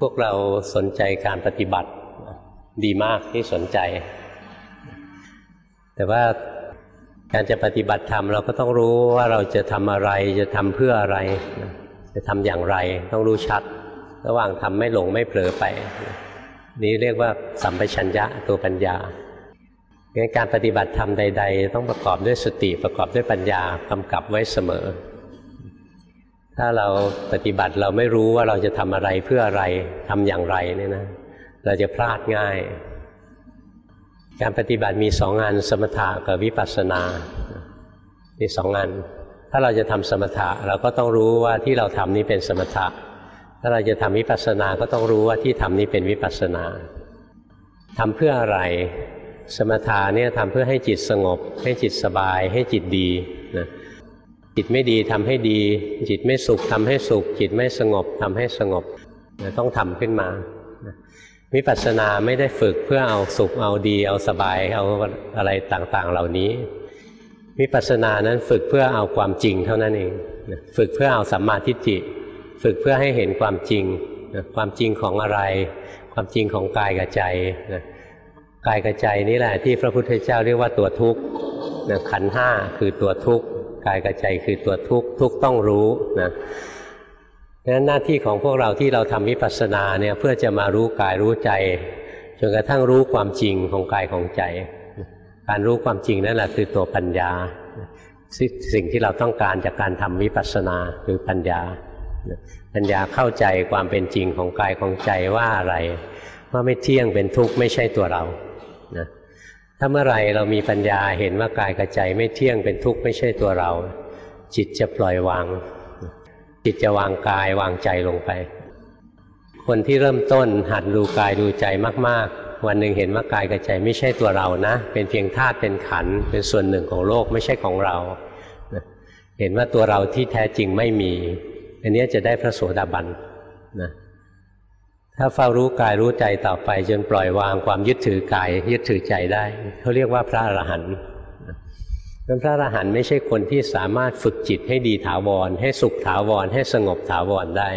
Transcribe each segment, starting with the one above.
พวกเราสนใจการปฏิบัติดีมากที่สนใจ แต่ว่าการจะปฏิบัติธรรมเราก็ต้องรู้ว่าเราจะทำอะไร จะทำเพื่ออะไร จะทำอย่างไร ต้องรู้ชัด ระหว่างทำไม่หลงไม่เผลอไป นี้เรียกว่าสัมปชัญญะตัวปัญญาการปฏิบัติธรรมใด ๆ ต้องประกอบด้วยสติประกอบด้วยปัญญากำกับไว้เสมอ ถ้าเราปฏิบัติเราไม่รู้ว่าเราจะทำอะไรเพื่ออะไรทำอย่างไรเนี่ยนะเราจะพลาดง่าย การปฏิบัติมีสองงานสมถะกับวิปัสสนามีสองงานถ้าเราจะทำสมถะเราก็ต้องรู้ว่าที่เราทำนี้เป็นสมถะ ถ้าเราจะทำวิปัสสนาก็ต้องรู้ว่าที่ทำนี้เป็นวิปัสสนาทำเพื่ออะไร สมถะเนี่ยทำเพื่อให้จิตสงบ ให้จิตสบาย ให้จิตดีนะ จิตไม่ดีทำให้ดี จิตไม่สุขทำให้สุข จิตไม่สงบทำให้สงบต้องทำขึ้นมาวิปัสสนาไม่ได้ฝึกเพื่อเอาสุขเอาดี เอาสบายเอาอะไรต่างๆ เหล่านี้วิปัสสนานั้นฝึกเพื่อเอาความจริงเท่านั้นเองฝึกเพื่อเอาสัมมาทิฏฐิฝึกเพื่อให้เห็นความจริงความจริงของอะไร ความจริงของกายกับใจกายกับใจนี่แหละที่พระพุทธเจ้าเรียกว่าตัวทุกข์ขันห้าคือตัวทุกข์ กายกับใจคือตัวทุกข์ทุกต้องรู้นะดังนั้นหน้าที่ของพวกเราที่เราทำวิปัสสนาเนี่ยเพื่อจะมารู้กายรู้ใจจนกระทั่งรู้ความจริงของกายของใจ การรู้ความจริงนั่นแหละคือตัวปัญญา สิ่งที่เราต้องการจากการทำวิปัสสนาคือปัญญา ปัญญาเข้าใจความเป็นจริงของกายของใจว่าอะไร ว่าไม่เที่ยงเป็นทุกข์ไม่ใช่ตัวเรานะ ถ้าเมื่อไรเรามีปัญญาเห็นว่ากายกับใจไม่เที่ยงเป็นทุกข์ไม่ใช่ตัวเรา จิตจะปล่อยวาง จิตจะวางกายวางใจลงไป คนที่เริ่มต้นหัดดูกายดูใจมาก ๆ วันหนึ่งเห็นว่ากายกับใจไม่ใช่ตัวเรานะ เป็นเพียงธาตุเป็นขันเป็นส่วนหนึ่งของโลกไม่ใช่ของเรา เห็นว่าตัวเราที่แท้จริงไม่มี อันนี้จะได้พระโสดาบันนะ ถ้าเฝ้ารู้กายรู้ใจต่อไป จนปล่อยวางความยึดถือกาย ยึดถือใจได้เขาเรียกว่าพระอรหันต์พระอรหันต์ไม่ใช่คนที่สามารถฝึกจิตให้ดีถาวร ให้สุขถาวร ให้สงบถาวรได้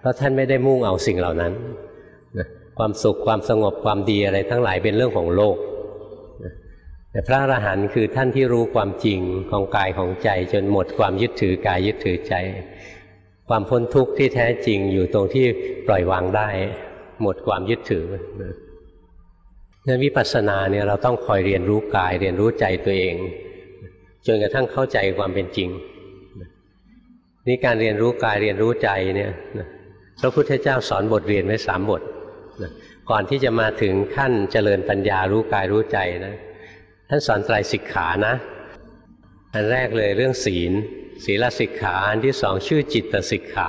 เพราะท่านไม่ได้มุ่งเอาสิ่งเหล่านั้น ความสุขความสงบความดีอะไรทั้งหลายเป็นเรื่องของโลก แต่พระอรหันต์คือท่านที่รู้ความจริงของกายของใจ จนหมดความยึดถือกายยึดถือใจ ความพ้นทุกข์ที่แท้จริงอยู่ตรงที่ปล่อยวางได้ หมดความยึดถือนั้นวิปัสสนาเนี่ยเราต้องคอยเรียนรู้กาย เรียนรู้ใจตัวเอง จนกระทั่งเข้าใจความเป็นจริงนี่การเรียนรู้กายเรียนรู้ใจเนี่ยพระพุทธเจ้าสอนบทเรียนไว้สามบทก่อนที่จะมาถึงขั้นเจริญปัญญารู้กายรู้ใจนะท่านสอนไตรสิกขานะ อันแรกเลยเรื่องศีล ศีลสิกขา อันที่สองชื่อจิตสิกขา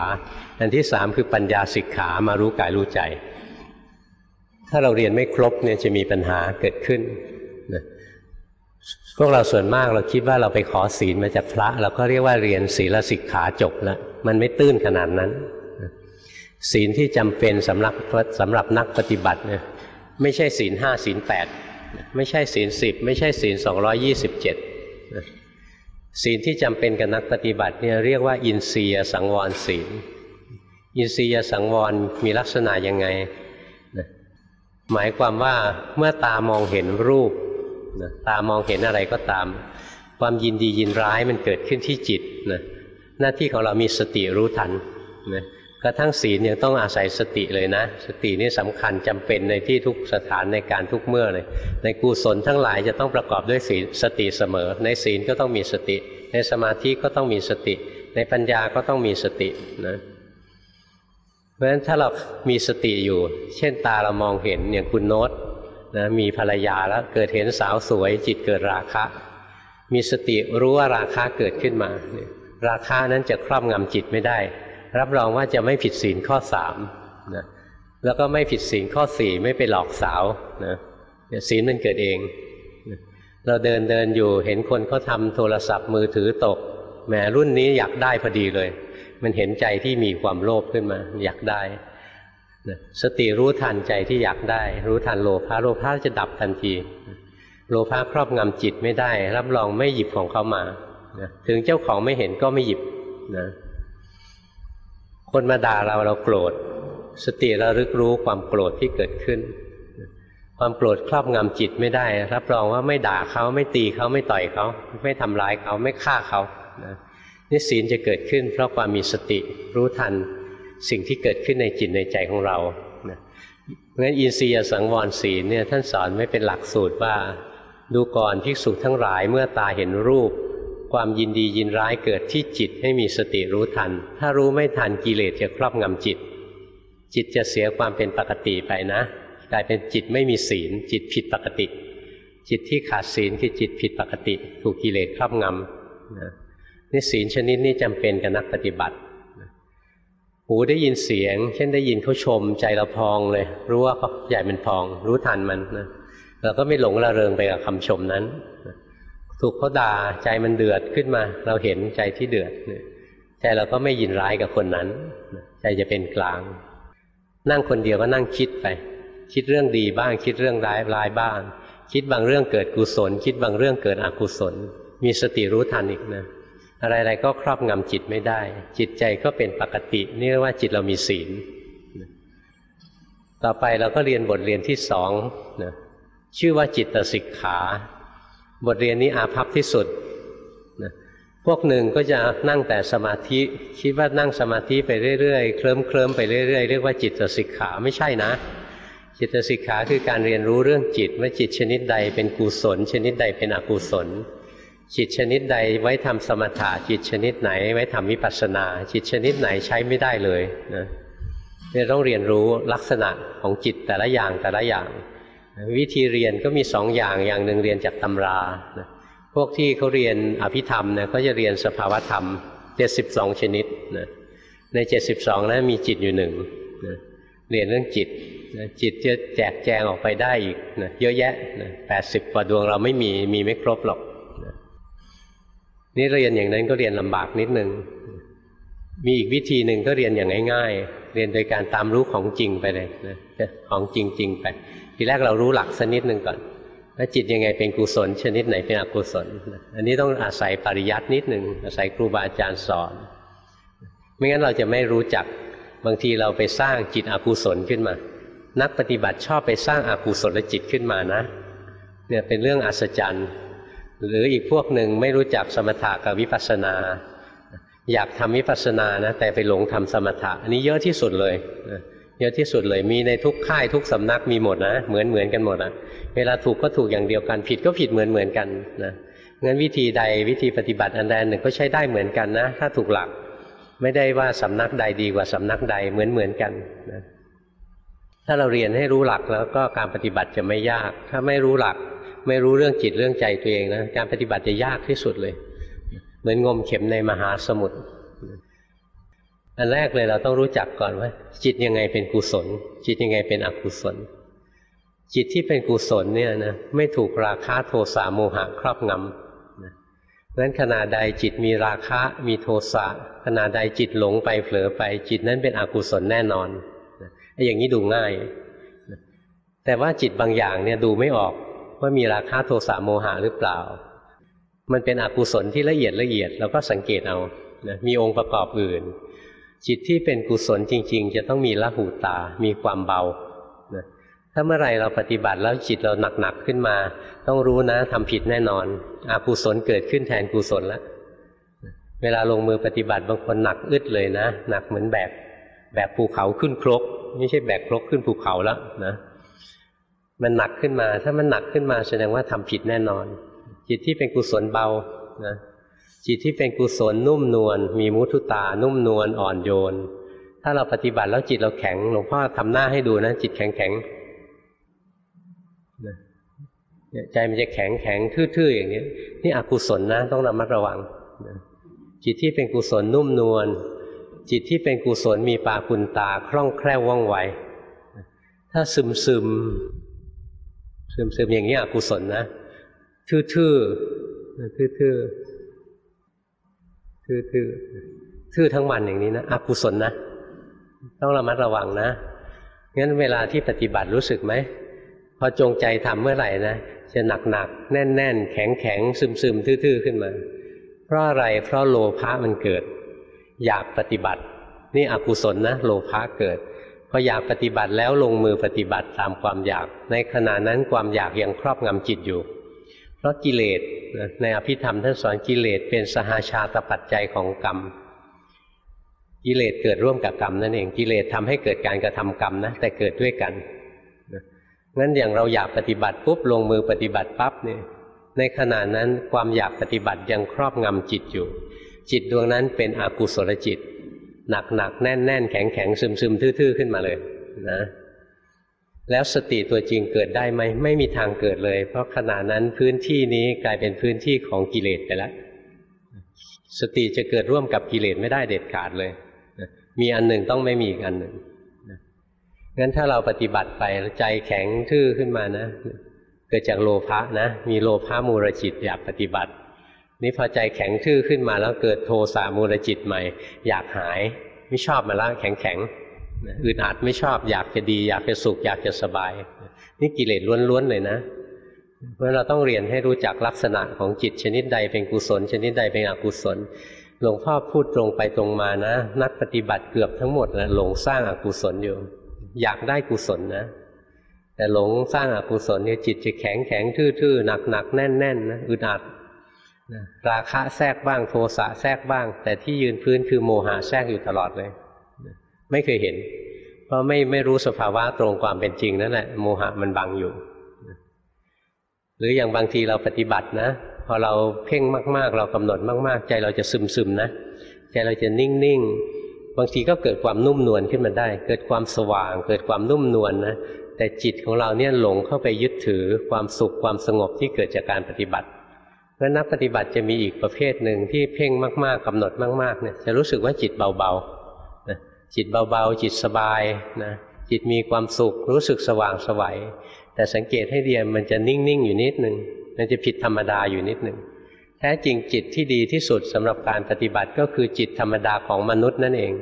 อันที่สามคือปัญญาสิกขามารู้กายรู้ใจ ถ้าเราเรียนไม่ครบเนี่ยจะมีปัญหาเกิดขึ้นนะพวกเราส่วนมากเราคิดว่าเราไปขอศีลมาจากพระ เราก็เรียกว่าเรียนศีลสิกขาจบแล้วมันไม่ตื้นขนาดนั้น ศีลที่จำเป็นสำหรับสำหรับนักปฏิบัติเนี่ยไม่ใช่ศีลห้าศีลแปดไม่ใช่ศีลสิบไม่ใช่ศีลสองรอยี่สิบเจ็ด ศีลที่จำเป็นกับนักปฏิบัติเนี่ยเรียกว่า อินทรียสังวรศีล อินทรียสังวรมีลักษณะยังไงหมายความว่าเมื่อตามองเห็นรูปนะตามองเห็นอะไรก็ตาม ความยินดียินร้ายมันเกิดขึ้นที่จิตนะหน้าที่ของเรามีสติรู้ทันนะ กระทั่งศีลยังต้องอาศัยสติเลยนะ สตินี่สำคัญจำเป็นในที่ทุกสถานในการทุกเมื่อเลย ในกุศลทั้งหลายจะต้องประกอบด้วยศีลสติเสมอ ในศีลก็ต้องมีสติ ในสมาธิก็ต้องมีสติ ในปัญญาก็ต้องมีสตินะเพราะฉะนั้นถ้าเรามีสติอยู่ เช่นตาเรามองเห็นอย่างคุณโน้ตนะมีภรรยาแล้วเกิดเห็นสาวสวย จิตเกิดราคะ มีสติรู้ว่าราคะเกิดขึ้นมา ราคะนั้นจะครอบงำจิตไม่ได้ รับรองว่าจะไม่ผิดศีลข้อสามนะแล้วก็ไม่ผิดศีลข้อสี่ไม่ไปหลอกสาวนะศีลมันเกิดเอง เราเดินเดินอยู่เห็นคนเขาทาโทรศัพท์มือถือตกแหมรุ่นนี้อยากได้พอดีเลย มันเห็นใจที่มีความโลภขึ้นมา อยากได้สติรู้ทันใจที่อยากได้ รู้ทันโลภะโลภะจะดับทันที โลภะครอบงำจิตไม่ได้ รับรองไม่หยิบของเขามาถึงเจ้าของไม่เห็นก็ไม่หยิบนะ คนมาด่าเราเราโกรธ สติเระลึกรู้ความโกรธที่เกิดขึ้น ความโกรธครอบงำจิตไม่ได้รับรองว่าไม่ด่าเขาไม่ตีเขาไม่ต่อยเขา ไม่ทำร้ายเขาไม่ฆ่าเขานะนี่ศีลจะเกิดขึ้น เพราะความมีสติรู้ทันสิ่งที่เกิดขึ้นในจิตในใจของเราเพราะฉะนั้นอินทรียสังวรศีลเนี่ยท่านสอนไม่เป็นหลักสูตรว่า ดูก่อนภิกษุทั้งหลายเมื่อตาเห็นรูป ความยินดียินร้ายเกิดที่จิตให้มีสติรู้ทัน ถ้ารู้ไม่ทันกิเลสจะครอบงำจิต จิตจะเสียความเป็นปกติไปนะกลายเป็นจิตไม่มีศีล จิตผิดปกติ จิตที่ขาดศีลคือจิตผิดปกติ ถูกกิเลสครอบงำนะนี่ศีลชนิดนี้จำเป็นกับนักปฏิบัติหูได้ยินเสียง เช่นได้ยินเขาชมใจเราพองเลย รู้ว่าเขาใหญ่เป็นพอง รู้ทันมันนะเราก็ไม่หลงระเริงไปกับคำชมนั้น ถูกเขาด่าใจมันเดือดขึ้นมา เราเห็นใจที่เดือดใจเราก็ไม่ยินร้ายกับคนนั้น ใจจะเป็นกลาง นั่งคนเดียวก็นั่งคิดไป คิดเรื่องดีบ้าง คิดเรื่องร้ายร้ายบ้าง คิดบางเรื่องเกิดกุศล คิดบางเรื่องเกิดอกุศล มีสติรู้ทันอีกนะอะไรๆก็ครอบงำจิตไม่ได้ จิตใจก็เป็นปกตินี่เรียกว่าจิตเรามีศีลต่อไปเราก็เรียนบทเรียนที่สองนะชื่อว่าจิตสิกขา บทเรียนนี้อาภัพที่สุดนะพวกหนึ่งก็จะนั่งแต่สมาธิ คิดว่านั่งสมาธิไปเรื่อยๆ เคลิ้มเคลิ้มไปเรื่อยๆ เรียกว่าจิตสิกขาไม่ใช่นะ จิตสิกขาคือการเรียนรู้เรื่องจิตว่าจิตชนิดใดเป็นกุศล ชนิดใดเป็นอกุศล จิตชนิดใดไว้ทำสมถะจิตชนิดไหน ไว้ทำวิปัสสนา จิตชนิดไหนใช้ไม่ได้เลยนะเนี่ยต้องเรียนรู้ลักษณะของจิตแต่ละอย่างแต่ละอย่าง วิธีเรียนก็มีสองอย่างอย่างหนึ่งเรียนจากตำราพวกที่เขาเรียนอภิธรรมเนี่ยก็จะเรียนสภาวธรรม 72 ชนิดนะใน 72นั้นมีจิตอยู่หนึ่งนะเรียนเรื่องจิตนะจิตจะแจกแจงออกไปได้อีกนะเยอะแยะนะแปดสิบกว่าดวงเราไม่มีมีไม่ครบหรอกนี่เรียนอย่างนั้นก็เรียนลำบากนิดนึง มีอีกวิธีหนึ่งก็เรียนอย่างง่าย ๆ เรียนโดยการตามรู้ของจริงไปเลยนะของจริงๆไป ทีแรกเรารู้หลักสักนิดหนึ่งก่อนว่าจิตยังไงเป็นกุศล ชนิดไหนเป็นอกุศล อันนี้ต้องอาศัยปริยัตินิดหนึ่งอาศัยครูบาอาจารย์สอน ไม่งั้นเราจะไม่รู้จักบางทีเราไปสร้างจิตอกุศลขึ้นมา นักปฏิบัติชอบไปสร้างอากุศลจิตขึ้นมานะเนี่ยเป็นเรื่องอัศจรรย์ หรืออีกพวกหนึ่งไม่รู้จักสมถะกับวิปัสสนา อยากทำวิปัสสนานะแต่ไปหลงทำสมถะอันนี้เยอะที่สุดเลย เยอะที่สุดเลยมีในทุกค่ายทุกสำนักมีหมดนะเหมือนเหมือนกันหมดนะเวลาถูกก็ถูกอย่างเดียวกัน ผิดก็ผิดเหมือนเหมือนกันนะงั้นวิธีใดวิธีปฏิบัติอันใดหนึ่งก็ใช้ได้เหมือนกันนะ ถ้าถูกหลักไม่ได้ว่าสำนักใดดีกว่าสำนักใดเหมือนเหมือนกันนะถ้าเราเรียนให้รู้หลักแล้วก็การปฏิบัติจะไม่ยาก ถ้าไม่รู้หลัก ไม่รู้เรื่องจิตเรื่องใจตัวเองนะการปฏิบัติจะยากที่สุดเลย เหมือนงมเข็มในมหาสมุทร อันแรกเลยเราต้องรู้จักก่อนว่า จิตยังไงเป็นกุศล จิตยังไงเป็นอกุศล จิตที่เป็นกุศลเนี่ยนะไม่ถูกราคะโทสะโมหะครอบงำนะนั้นขณะใดจิตมีราคะมีโทสะขณะใดจิตหลงไปเผลอไป จิตนั้นเป็นอกุศลแน่นอนอย่างนี้ดูง่ายแต่ว่าจิตบางอย่างเนี่ยดูไม่ออกว่ามีราคะโทสะโมหะหรือเปล่า มันเป็นอกุศลที่ละเอียดละเอียดเราก็สังเกตเอานะมีองค์ประกอบอื่น จิตที่เป็นกุศลจริง ๆ จะต้องมีละหูตา มีความเบานะถ้าเมื่อไรเราปฏิบัติแล้วจิตเราหนักๆขึ้นมา ต้องรู้นะทำผิดแน่นอนอกุศลเกิดขึ้นแทนกุศลแล้วเวลาลงมือปฏิบัติบางคนหนักอึดเลยนะ หนักเหมือนแบกแบกภูเขาขึ้นครก ไม่ใช่แบกครกขึ้นภูเขาแล้วนะมันหนักขึ้นมา ถ้ามันหนักขึ้นมาแสดงว่าทำผิดแน่นอน จิตที่เป็นกุศลเบานะ จิตที่เป็นกุศลนุ่มนวลมีมุทุตา นุ่มนวลอ่อนโยน ถ้าเราปฏิบัติแล้วจิตเราแข็งหลวงพ่อทำหน้าให้ดูนะจิตแข็งแข็งใจมันจะแข็งแข็งทื่อๆอย่างนี้นี่อกุศลนะ ต้องระมัดระวังจิตที่เป็นกุศลนุ่มนวลจิตที่เป็นกุศลมีปาคุณตาคล่องแคล่วว่องไวถ้าซึมซึมซึมซึมอย่างนี้อกุศลนะ ทื่อทื่อทื่อ ทื่อทื่อทื่อทั้งวันอย่างนี้นะอกุศลนะ ต้องระมัดระวังนะงั้นเวลาที่ปฏิบัติรู้สึกไหมพอจงใจทำเมื่อไหร่นะจะหนักหนักแน่นแน่นแข็งแข็งซึมซึมทื่อๆขึ้นมา เพราะอะไรเพราะโลภะมันเกิด อยากปฏิบัติ นี่อกุศลนะโลภะเกิดพออยากปฏิบัติแล้วลงมือปฏิบัติตามความอยาก ในขณะนั้นความอยากยังครอบงำจิตอยู่ เพราะกิเลสในอภิธรรมท่านสอนกิเลสเป็นสหาชาตปัจจัยของกรรม กิเลสเกิดร่วมกับกรรมนั่นเองกิเลสทำให้เกิดการกระทำกรรมนะแต่เกิดด้วยกันงั้นอย่างเราอยากปฏิบัติปุ๊บลงมือปฏิบัติปั๊บเนี่ยในขณะนั้นความอยากปฏิบัติยังครอบงำจิตอยู่ จิตดวงนั้นเป็นอกุศลจิต หนักหนักแน่นแน่นแข็งแข็งซึมซึมทื่อๆขึ้นมาเลยนะ แล้วสติตัวจริงเกิดได้ไหมไม่มีทางเกิดเลย เพราะขณะนั้นพื้นที่นี้กลายเป็นพื้นที่ของกิเลสไปแล้วสติจะเกิดร่วมกับกิเลสไม่ได้เด็ดขาดเลย มีอันหนึ่งต้องไม่มีอีกอันหนึ่งงั้นถ้าเราปฏิบัติไปใจแข็งทื่อขึ้นมานะเกิดจากโลภะนะ มีโลภะมูรจิตอยากปฏิบัติ นี่พอใจแข็งทื่อขึ้นมาแล้วเกิดโทสะมูรจิตใหม่ อยากหาย ไม่ชอบมาละแข็งแข็ง อึดอัดไม่ชอบอยากจะดี อยากจะสุข อยากจะสบาย นี่กิเลสล้วนๆเลยนะ เพราะเราต้องเรียนให้รู้จักลักษณะของจิตชนิดใดเป็นกุศล ชนิดใดเป็นอกุศล หลวงพ่อพูดตรงไปตรงมานะ นักปฏิบัติเกือบทั้งหมดนะหลงสร้างอากุศลอยู่ อยากได้กุศลนะ แต่หลงสร้างอากุศลเนี่ยจิตจะแข็งแข็งทื่อๆหนักหนักแน่นแน่นนะอึดอัดราคะแทรกบ้างโทสะแทรกบ้าง แต่ที่ยืนพื้นคือโมหะแทรกอยู่ตลอดเลย ไม่เคยเห็น เพราะไม่ไม่รู้สภาวะตรงความเป็นจริงนั่นแหละโมหะมันบังอยู่ หรืออย่างบางทีเราปฏิบัตินะ พอเราเพ่งมาก ๆ เรากำหนดมาก ๆ ใจเราจะซึมๆนะใจเราจะนิ่งๆบางทีก็เกิดความนุ่มนวลขึ้นมาได้ เกิดความสว่าง เกิดความนุ่มนวลนนะแต่จิตของเราเนี่ยหลงเข้าไปยึดถือความสุขความสงบที่เกิดจากการปฏิบัติเพราะนักปฏิบัติจะมีอีกประเภทหนึ่งที่เพ่งมาก ๆกำหนดมากๆเนี่ยจะรู้สึกว่าจิตเบาๆ จิตเบาๆ จิตสบายนะจิตมีความสุขรู้สึกสว่างสวัย แต่สังเกตให้ดียนมันจะนิ่ง ๆ อยู่นิดหนึ่งมันจะผิดธรรมดาอยู่นิดหนึ่งแท้จริงจิตที่ดีที่สุดสำหรับการปฏิบัติก็คือจิตธรรมดาของมนุษย์นั่นเอง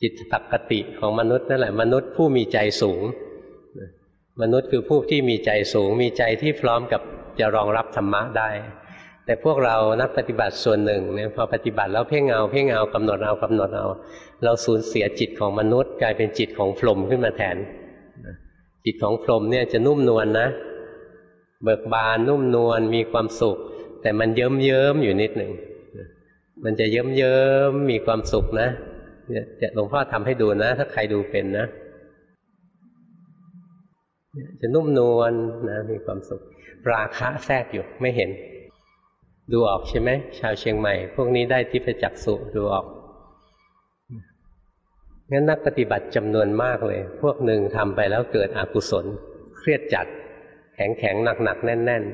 จิตปกติของมนุษย์นั่นแหละมนุษย์ผู้มีใจสูง มนุษย์คือผู้ที่มีใจสูง มีใจที่พร้อมกับจะรองรับธรรมะได้ แต่พวกเรานักปฏิบัติส่วนหนึ่งเนี่ยพอปฏิบัติแล้วเพ่งเอาเพ่งเอากำหนดเอากำหนดเอา เราสูญเสียจิตของมนุษย์ กลายเป็นจิตของพรหมขึ้นมาแทน จิตของพรหมเนี่ยจะนุ่มนวลนนะ เบิกบานนุ่มนวลมีความสุข แต่มันเยิ้มเยิ้มอยู่นิดหนึ่งมันจะเยิ้มเยิ้มมีความสุขนะเนี่ยหลวงพ่อทำให้ดูนะ ถ้าใครดูเป็นนะจะนุ่มนวลนะมีความสุข ราคะแทรกอยู่ไม่เห็น ดูออกใช่ไหมชาวเชียงใหม่ พวกนี้ได้ทิพจักสุดูออกงั้นนักปฏิบัติจำนวนมากเลย พวกหนึ่งทำไปแล้วเกิดอกุศล เครียดจัด แข็งแข็งหนักหนักแน่นแน่น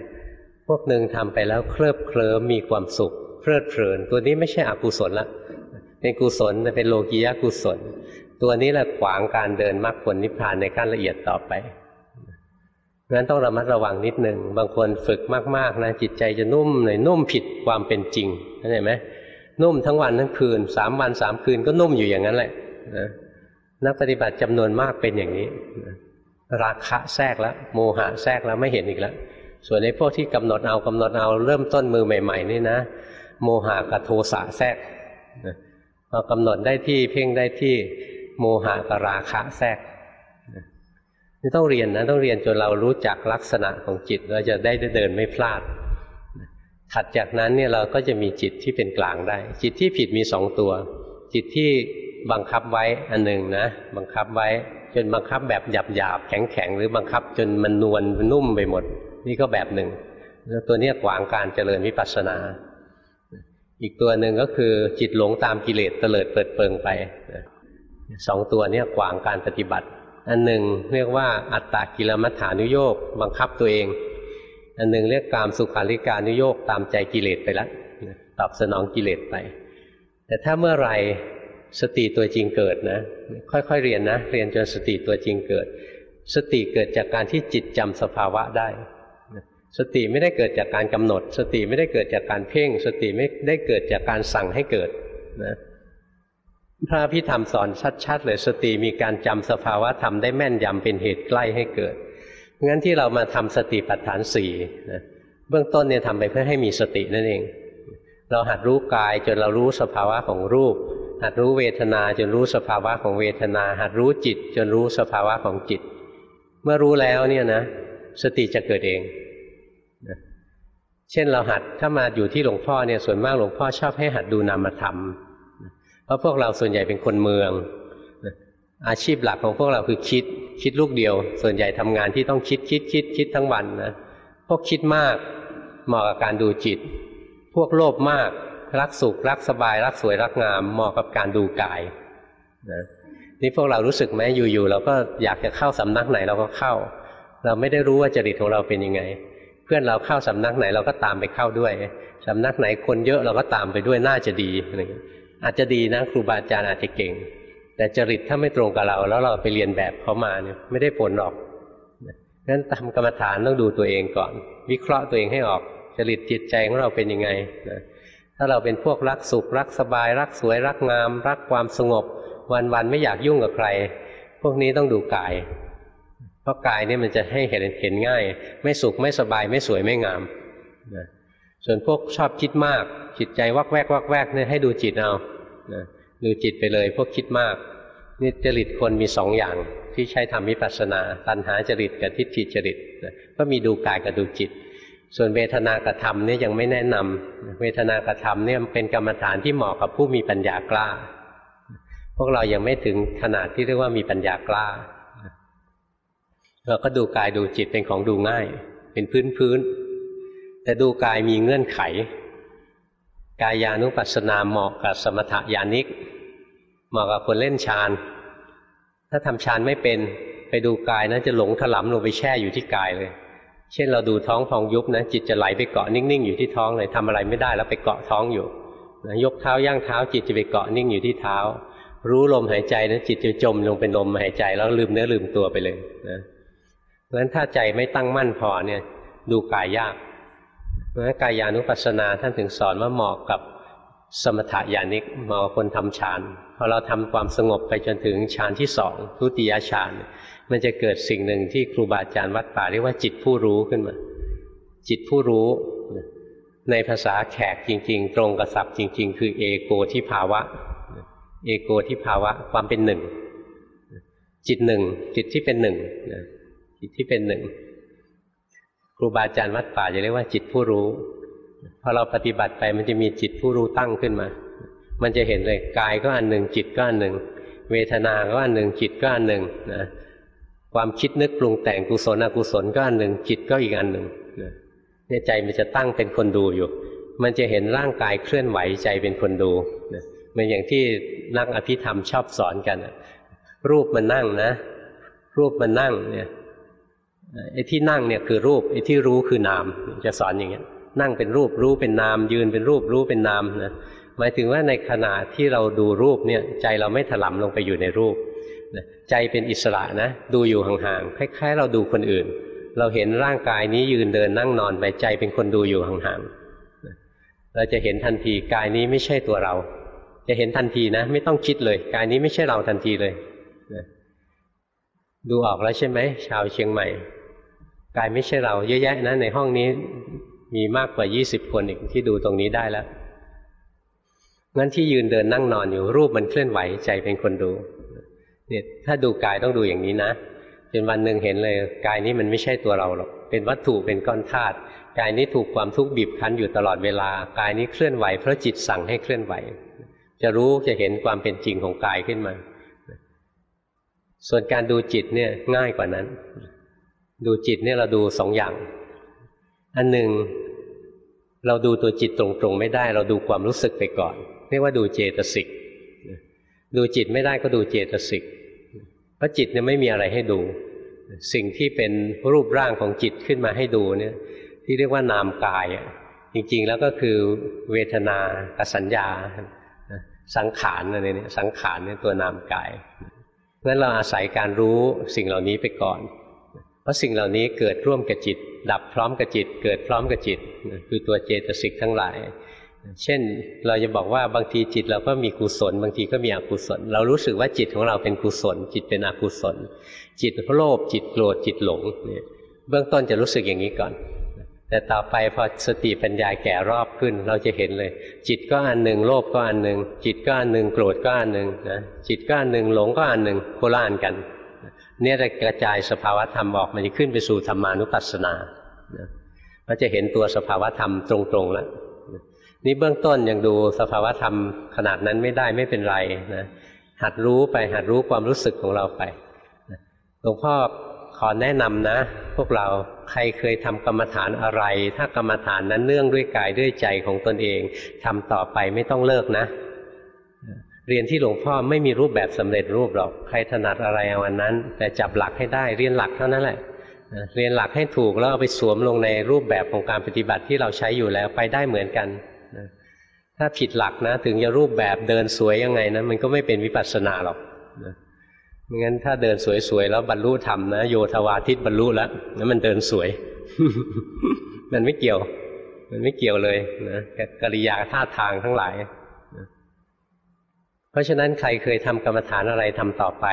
พวกหนึ่งทำไปแล้วเคลิบเคลิ้มมีความสุข เพลิดเพลิน ตัวนี้ไม่ใช่อกุศลละเป็นกุศลเป็นโลกียกุศล ตัวนี้แหละขวางการเดินมรรคผลนิพพานในขั้นละเอียดต่อไป งั้นต้องระมัดระวังนิดหนึ่งบางคนฝึกมากๆนะจิตใจจะนุ่มเลยนุ่มผิดความเป็นจริงเข้าใจไหมนุ่มทั้งวันทั้งคืนสามวันสามคืนก็นุ่มอยู่อย่างนั้นแหละนะนักปฏิบัติจำนวนมากเป็นอย่างนี้ ราคะแทรกแล้ว โมหะแทรกแล้วไม่เห็นอีกแล้ว ส่วนในพวกที่กำหนดเอากำหนดเอาเริ่มต้นมือใหม่ ๆ นี่นะ โมหะกับโทสะแทรกพอกำหนดได้ที่เพ่งได้ที่โมหะกับราคะแทรก นี่ต้องเรียนนะต้องเรียนจนเรารู้จักลักษณะของจิตเราจะได้เดินไม่พลาด ถัดจากนั้นเนี่ยเราก็จะมีจิตที่เป็นกลางได้ จิตที่ผิดมีสองตัว จิตที่บังคับไว้อันหนึ่งนะ บังคับไว้จนบังคับแบบหยาบหยาบแข็งแข็งหรือบังคับจนมันนวลนุ่มไปหมด นี่ก็แบบหนึ่งแล้วตัวนี้ขวางการเจริญวิปัสสนา อีกตัวหนึ่งก็คือจิตหลงตามกิเลสเตลิดเปิดเปิงไปสองตัวนี้ขวางการปฏิบัติ อันหนึ่งเรียกว่าอัตตากิลมัฏฐานุโยกบังคับตัวเอง อันหนึ่งเรียกกามสุขาริการนุโยกตามใจกิเลสไปแล้วตอบสนองกิเลสไป แต่ถ้าเมื่อไรสติตัวจริงเกิดนะ ค่อยๆเรียนนะ เรียนจนสติตัวจริงเกิด สติเกิดจากการที่จิตจำสภาวะได้ สติไม่ได้เกิดจากการกำหนด สติไม่ได้เกิดจากการเพ่ง สติไม่ได้เกิดจากการสั่งให้เกิดนะ พระพิธรรมสอนชัดๆเลยสติมีการจำสภาวะธรรมได้แม่นยำเป็นเหตุใกล้ให้เกิดงั้นที่เรามาทำสติปัฏฐานสี่นะเบื้องต้นเนี่ยทำไปเพื่อให้มีสตินั่นเอง เราหัดรู้กายจนเรารู้สภาวะของรูป หัดรู้เวทนาจนรู้สภาวะของเวทนา หัดรู้จิตจนรู้สภาวะของจิต เมื่อรู้แล้วเนี่ยนะสติจะเกิดเองนะเช่นเราหัดถ้ามาอยู่ที่หลวงพ่อเนี่ยส่วนมากหลวงพ่อชอบให้หัดดูนามธรรม เพราะพวกเราส่วนใหญ่เป็นคนเมือง อาชีพหลักของพวกเราคือคิด คิดลูกเดียว ส่วนใหญ่ทำงานที่ต้องคิดคิดคิดคิดทั้งวันนะพวกคิดมากเหมาะกับการดูจิต พวกโลภมากรักสุขรักสบาย รักสวยรักงามเหมาะกับการดูกายนะนี่พวกเรารู้สึกไหมอยู่ๆเราก็อยากจะเข้าสำนักไหนเราก็เข้า เราไม่ได้รู้ว่าจริตของเราเป็นยังไง เพื่อนเราเข้าสำนักไหนเราก็ตามไปเข้าด้วยสำนักไหนคนเยอะเราก็ตามไปด้วยน่าจะดีอะไรเงี้ย อาจจะดีนะครูบาอาจารย์อาจจะเก่ง แต่จริตถ้าไม่ตรงกับเรา แล้วเราไปเรียนแบบเขามาเนี่ยไม่ได้ผลหรอกนั้นทำกรรมฐานต้องดูตัวเองก่อน วิเคราะห์ตัวเองให้ออกจริตจิตใจของเราเป็นยังไงนะถ้าเราเป็นพวกรักสุขรักสบาย รักสวย รักงาม รักความสงบ วันๆไม่อยากยุ่งกับใคร พวกนี้ต้องดูกาย เพราะกายนี่มันจะให้เห็นเห็นง่าย ไม่สุขไม่สบายไม่สวยไม่งามนะส่วนพวกชอบคิดมาก จิตใจวักแวกวักแวกเนี่ยให้ดูจิตเอา นะดูจิตไปเลยพวกคิดมากนี่จริตคนมีสองอย่างที่ใช้ทำวิปัสสนา ตัณหาจริตกับทิฏฐิจริตนะก็มีดูกายกับดูจิต ส่วนเวทนากระทำเนี่ยยังไม่แนะนำเวทนากระทำเนี่ยเป็นกรรมฐานที่เหมาะกับผู้มีปัญญากล้า พวกเรายังไม่ถึงขนาดที่เรียกว่ามีปัญญากล้าเราก็ดูกายดูจิตเป็นของดูง่าย เป็นพื้นพื้นแต่ดูกายมีเงื่อนไข กายานุปัสสนาเหมาะกับสมถยานิก เหมาะกับคนเล่นฌาน ถ้าทำฌานไม่เป็นไปดูกายนะจะหลงถลำลงไปแช่อยู่ที่กายเลย เช่นเราดูท้องพองยุบนะจิตจะไหลไปเกาะนิ่งๆอยู่ที่ท้องเลยทำอะไรไม่ได้แล้วไปเกาะท้องอยู่นะยกเท้าย่างเท้าจิตจะไปเกาะนิ่งอยู่ที่เท้า รู้ลมหายใจนะจิตจะจมลงเป็นลมหายใจแล้วลืมเนื้อลืมตัวไปเลยนะเพราะฉะนั้นถ้าใจไม่ตั้งมั่นพอเนี่ยดูกายยาก เพราะกายานุปัสสนาท่านถึงสอนว่าเหมาะกับสมถะญาณิกเหมาะคนทำฌานพอเราทำความสงบไปจนถึงฌานที่สองทุติยฌานมันจะเกิดสิ่งหนึ่งที่ครูบาอาจารย์วัดป่าเรียกว่าจิตผู้รู้ขึ้นมา จิตผู้รู้ในภาษาแขกจริง ๆ ตรงกับศัพท์จริง ๆ คือเอโกที่ภาวะ เอโกที่ภาวะ ความเป็นหนึ่ง จิตหนึ่งจิตที่เป็นหนึ่งจิตที่เป็นหนึ่ง รูบาอาจารย์วัดป่าจะเรียกว่าจิตผู้รู้ พอเราปฏิบัติไปมันจะมีจิตผู้รู้ตั้งขึ้นมา มันจะเห็นเลยกายก็อันหนึ่งจิตก็อันหนึ่ง เวทนาก็อันหนึ่งจิตก็อันหนึ่งนะความคิดนึกปรุงแต่งกุศลอกุศลก็อันหนึ่งจิตก็อีกอันหนึ่งเนี่ยใจมันจะตั้งเป็นคนดูอยู่ มันจะเห็นร่างกายเคลื่อนไหวใจเป็นคนดูนะมันอย่างที่นักอภิธรรมชอบสอนกันรูปมันนั่งนะ รูปมันนั่งเนี่ย ไอ้ที่นั่งเนี่ยคือรูปไอ้ที่รู้คือนาม จะสอนอย่างเงี้ย นั่งเป็นรูปรู้เป็นนาม ยืนเป็นรูปรู้เป็นนามนะหมายถึงว่าในขณะที่เราดูรูปเนี่ยใจเราไม่ถลำลงไปอยู่ในรูปใจเป็นอิสระนะ ดูอยู่ห่างๆคล้ายๆ เราดูคนอื่น เราเห็นร่างกายนี้ยืนเดินนั่งนอนไปใจเป็นคนดูอยู่ห่างๆเราจะเห็นทันทีกายนี้ไม่ใช่ตัวเรา จะเห็นทันทีนะ ไม่ต้องคิดเลย กายนี้ไม่ใช่เราทันทีเลยดูออกแล้วใช่ไหมชาวเชียงใหม่ กายไม่ใช่เราเยอะแยะนะในห้องนี้มีมากกว่ายี่สิบคนอีกที่ดูตรงนี้ได้แล้วงั้นที่ยืนเดินนั่งนอนอยู่รูปมันเคลื่อนไหวใจเป็นคนดูเนี่ยถ้าดูกายต้องดูอย่างนี้นะจนวันหนึ่งเห็นเลยกายนี้มันไม่ใช่ตัวเราหรอกเป็นวัตถุเป็นก้อนธาตุกายนี้ถูกความทุกข์บีบคั้นอยู่ตลอดเวลากายนี้เคลื่อนไหวเพราะจิตสั่งให้เคลื่อนไหว จะรู้จะเห็นความเป็นจริงของกายขึ้นมา ส่วนการดูจิตเนี่ยง่ายกว่านั้น ดูจิตเนี่ยเราดูสองอย่าง อันหนึ่งเราดูตัวจิตตรงๆไม่ได้ เราดูความรู้สึกไปก่อน เรียกว่าดูเจตสิกดูจิตไม่ได้ก็ดูเจตสิกเพราะจิตเนี่ยไม่มีอะไรให้ดู สิ่งที่เป็นรูปร่างของจิตขึ้นมาให้ดูเนี่ย ที่เรียกว่านามกายจริงๆแล้วก็คือเวทนากสัญญา สังขารอะไรเนี่ยสังขารเนี่ยตัวนามกายงั้นเราอาศัยการรู้สิ่งเหล่านี้ไปก่อน เพราะสิ่งเหล่านี้เกิดร่วมกับจิต ดับพร้อมกับจิต เกิดพร้อมกับจิต คือตัวเจตสิกทั้งหลาย เช่นเราจะบอกว่าบางทีจิตเราก็มีกุศล บางทีก็มีอกุศล เรารู้สึกว่าจิตของเราเป็นกุศล จิตเป็นอกุศล จิตโลภจิตโกรธจิตหลงเนี่ยเบื้องต้นจะรู้สึกอย่างนี้ก่อน แต่ต่อไปพอสติปัญญาแก่รอบขึ้น เราจะเห็นเลย จิตก็อันหนึ่งโลภก็อันหนึ่งจิตก็อันหนึ่งโกรธก็อันหนึ่งนะจิตก็อันหนึ่งหลงก็อันหนึ่งโคละอันกัน เนี่ยจะกระจายสภาวธรรมออกมันจะขึ้นไปสู่ธรรมานุปัสสนาเราจะเห็นตัวสภาวธรรมตรงๆแล้วนี่เบื้องต้นยังดูสภาวธรรมขนาดนั้นไม่ได้ไม่เป็นไรนะหัดรู้ไปหัดรู้ความรู้สึกของเราไปหลวงพ่อขอแนะนำนะ พวกเราใครเคยทำกรรมฐานอะไร ถ้ากรรมฐานนั้นเนื่องด้วยกายด้วยใจของตนเองทำต่อไปไม่ต้องเลิกนะ เรียนที่หลวงพ่อไม่มีรูปแบบสำเร็จรูปหรอกใครถนัดอะไรเอาวันนั้น แต่จับหลักให้ได้เรียนหลักเท่านั้นแหละเรียนหลักให้ถูกแล้วเอาไปสวมลงในรูปแบบของการปฏิบัติที่เราใช้อยู่แล้วไปได้เหมือนกันถ้าผิดหลักนะถึงจะรูปแบบเดินสวยยังไงนะมันก็ไม่เป็นวิปัสสนาหรอกไม่งั้นถ้าเดินสวยๆแล้วบรรลุธรรมนะโยธวาทิตบรรลุแล้วนั้นมันเดินสวย มันไม่เกี่ยว มันไม่เกี่ยวเลยนะกิริยาท่าทางทั้งหลาย เพราะฉะนั้นใครเคยทำกรรมฐานอะไรทำต่อไป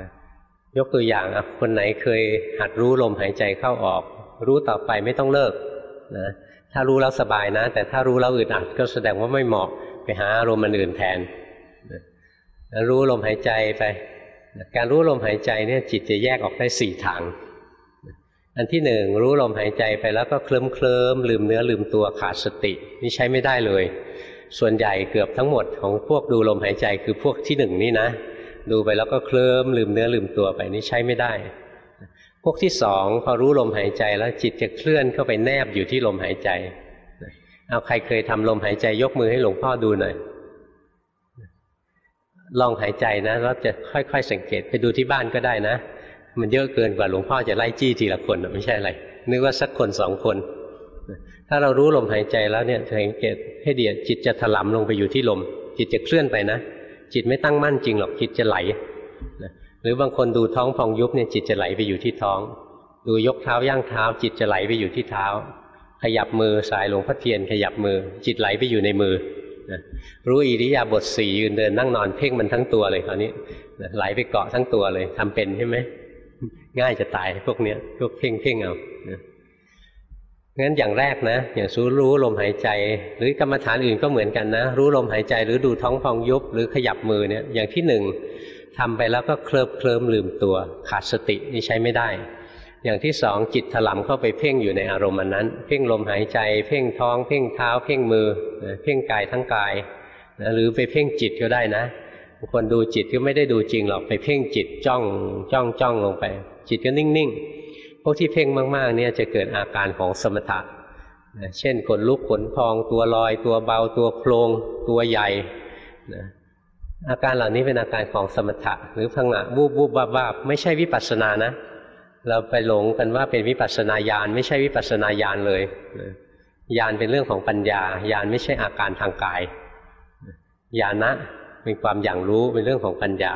นะยกตัวอย่างอะคนไหนเคยหัดรู้ลมหายใจเข้าออก รู้ต่อไปไม่ต้องเลิกนะถ้ารู้แล้วสบายนะ แต่ถ้ารู้แล้วอึดอัดก็แสดงว่าไม่เหมาะไปหาอารมณ์อื่นแทนนะรู้ลมหายใจไปการรู้ลมหายใจเนี่ยจิตจะแยกออกได้สี่ทางอันที่หนึ่งรู้ลมหายใจไปแล้วก็เคลิ้มเคลิ้มลืมเนื้อลืมตัวขาดสติ นี่ใช้ไม่ได้เลย ส่วนใหญ่เกือบทั้งหมดของพวกดูลมหายใจคือพวกที่หนึ่งนี่นะ ดูไปแล้วก็เคลิ้มลืมเนื้อลืมตัวไปนี่ใช้ไม่ได้ พวกที่สองพอรู้ลมหายใจแล้วจิตจะเคลื่อนเข้าไปแนบอยู่ที่ลมหายใจเอาใครเคยทำลมหายใจยกมือให้หลวงพ่อดูหน่อยลองหายใจนะแล้วจะค่อย ๆ สังเกตไปดูที่บ้านก็ได้นะ มันเยอะเกินกว่าหลวงพ่อจะไล่จี้ทีละคนไม่ใช่อะไรนึกว่าสักคนสองคน ถ้าเรารู้ลมหายใจแล้วเนี่ยสังเกตให้เดียจิตจะถลำลงไปอยู่ที่ลม จิตจะเคลื่อนไปนะ จิตไม่ตั้งมั่นจริงหรอกจิตจะไหลหรือบางคนดูท้องพองยุบเนี่ยจิตจะไหลไปอยู่ที่ท้อง ดูยกเท้าย่างเท้า จิตจะไหลไปอยู่ที่เท้า ขยับมือสายหลวงพ่อเทียน ขยับมือ จิตไหลไปอยู่ในมือนะรู้อิริยาบถสี่ยืนเดินนั่งนอนเพ่งมันทั้งตัวเลยคราวนี้นะไหลไปเกาะทั้งตัวเลยทำเป็นใช่ไหมง่ายจะตายพวกเนี้ยพวกเพ่งเพ่งเอานะ งั้นอย่างแรกนะ อย่างสู้รู้ลมหายใจ หรือกรรมฐานอื่นก็เหมือนกันนะ รู้ลมหายใจหรือดูท้องพองยุบหรือขยับมือเนี่ยอย่างที่หนึ่งทำไปแล้วก็เคลิบเคลิ้มลืมตัว ขาดสตินี่ใช้ไม่ได้ อย่างที่สองจิตถลำเข้าไปเพ่งอยู่ในอารมณ์อันนั้น เพ่งลมหายใจ เพ่งท้อง เพ่งเท้า เพ่งมือ เพ่งกายทั้งกายนะหรือไปเพ่งจิตก็ได้นะบางคนดูจิตก็ไม่ได้ดูจริงหรอกไปเพ่งจิตจ้องจ้องจ้องลงไป จิตก็นิ่งๆ วกที่เพ่งมากๆเนี่ยจะเกิดอาการของสมถะเช่นขนลุกขนพองตัวลอย ตัวเบาตัวโครงตัวใหญ่นะอาการเหล่านี้เป็นอาการของสมถะ หรือพังะบูบบูบบ้าบ้าไม่ใช่วิปัสสนานะ เราไปหลงกันว่าเป็นวิปัสสนาญาณไม่ใช่วิปัสสนาญาณเลยญาณเป็นเรื่องของปัญญาญาณไม่ใช่อาการทางกายญาณนะเป็นความอย่างรู้เป็นเรื่องของปัญญา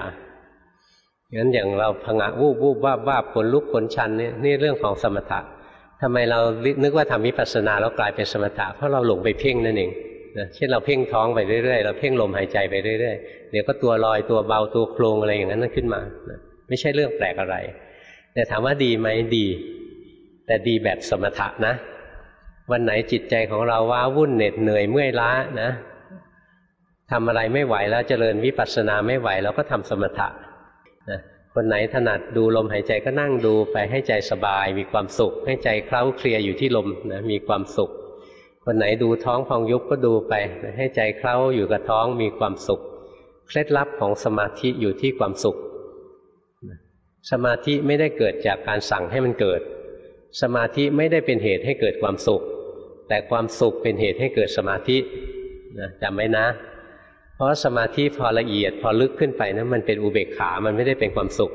งั้นอย่างเราพงะวูบวูบว่าว่าผลลุกผลชันนี่นี่เรื่องของสมถะทำไมเรานึกว่าทำวิปัสสนาแล้วกลายเป็นสมถะเพราะเราหลงไปเพ่งนั่นเองนะเช่นเราเพ่งท้องไปเรื่อยๆเราเพ่งลมหายใจไปเรื่อยๆเดี๋ยวก็ตัวลอยตัวเบาตัวโครงอะไรอย่างนั้นขึ้นมานะไม่ใช่เรื่องแปลกอะไร แต่ถามว่าดีไหมดี แต่ดีแบบสมถะนะ วันไหนจิตใจของเราว้าวุ่นเหน็ดเหนื่อยเมื่อยล้านะทำอะไรไม่ไหวแล้วเจริญวิปัสสนาไม่ไหวเราก็ทำสมถะ นะคนไหนถนัดดูลมหายใจก็นั่งดูไปให้ใจสบาย มีความสุข ให้ใจเคล้าเคลียอยู่ที่ลมนะมีความสุข คนไหนดูท้องพองยุบก็ดูไปนะให้ใจเคล้าอยู่กับท้องมีความสุขเคล็ดลับของสมาธิอยู่ที่ความสุข สมาธิไม่ได้เกิดจากการสั่งให้มันเกิด สมาธิไม่ได้เป็นเหตุให้เกิดความสุข แต่ความสุขเป็นเหตุให้เกิดสมาธินะจำไว้นะ ราะสมาธิพอละเอียดพอลึกขึ้นไปนะมันเป็นอุเบกขา มันไม่ได้เป็นความสุข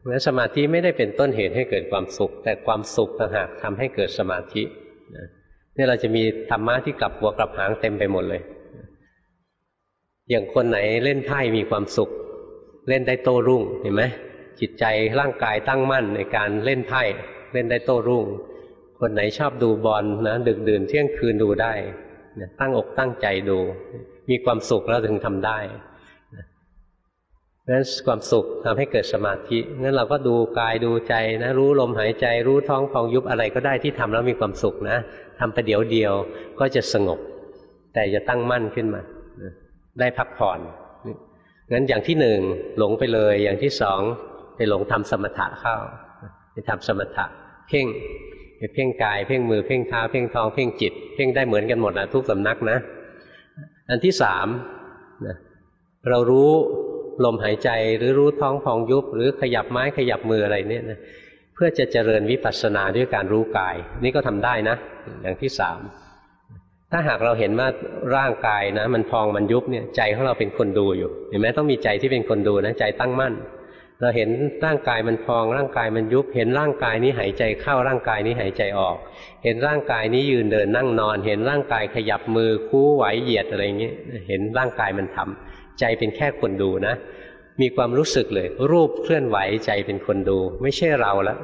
เพราะสมาธิไม่ได้เป็นต้นเหตุให้เกิดความสุข แต่ความสุขต่างหากทำให้เกิดสมาธินี่เราจะมีธรรมะที่กลับหัวกลับหางเต็มไปหมดเลย อย่างคนไหนเล่นไพ่มีความสุข เล่นได้โต้รุ่งเห็นไหมจิตใจร่างกายตั้งมั่นในการเล่นไพ่เล่นได้โต้รุ่ง คนไหนชอบดูบอลนะดึกดื่นเที่ยงคืนดูได้ตั้งอกตั้งใจดู มีความสุขแล้วถึงทำได้นั้นความสุขทำให้เกิดสมาธิงั้นเราก็ดูกายดูใจนะ รู้ลมหายใจ รู้ท้องพองยุบอะไรก็ได้ที่ทำแล้วมีความสุขนะทำไปเดี๋ยวเดียวก็จะสงบ แต่จะตั้งมั่นขึ้นมา ได้พักผ่อนงั้นอย่างที่หนึ่งหลงไปเลย อย่างที่สองไปหลงทำสมถะเข้าไปทำสมถะ เพ่งไปเพ่งกาย เพ่งมือเพ่งเท้าเพ่งท้องเพ่งจิต เพ่งได้เหมือนกันหมดนะทุกสำนักนะ อันที่สามนะเรารู้ลมหายใจหรือรู้ท้องพองยุบ หรือขยับไม้ขยับมืออะไรเนี่ยนะเพื่อจะเจริญวิปัสสนาด้วยการรู้กาย นี่ก็ทำได้นะ อย่างที่สามถ้าหากเราเห็นว่าร่างกายนะ มันพองมันยุบเนี่ยใจของเราเป็นคนดูอยู่ เห็นไหมต้องมีใจที่เป็นคนดูนะใจตั้งมั่น เราเห็นร่างกายมันพอง ร่างกายมันยุบ เห็นร่างกายนี้หายใจเข้าร่างกายนี้หายใจออก เห็นร่างกายนี้ยืนเดินนั่งนอน เห็นร่างกายขยับมือคู่ไหวเหยียดอะไรอย่างเงี้ยเห็นร่างกายมันทำใจเป็นแค่คนดูนะ มีความรู้สึกเลย รูปเคลื่อนไหวใจเป็นคนดู ไม่ใช่เราแล้ว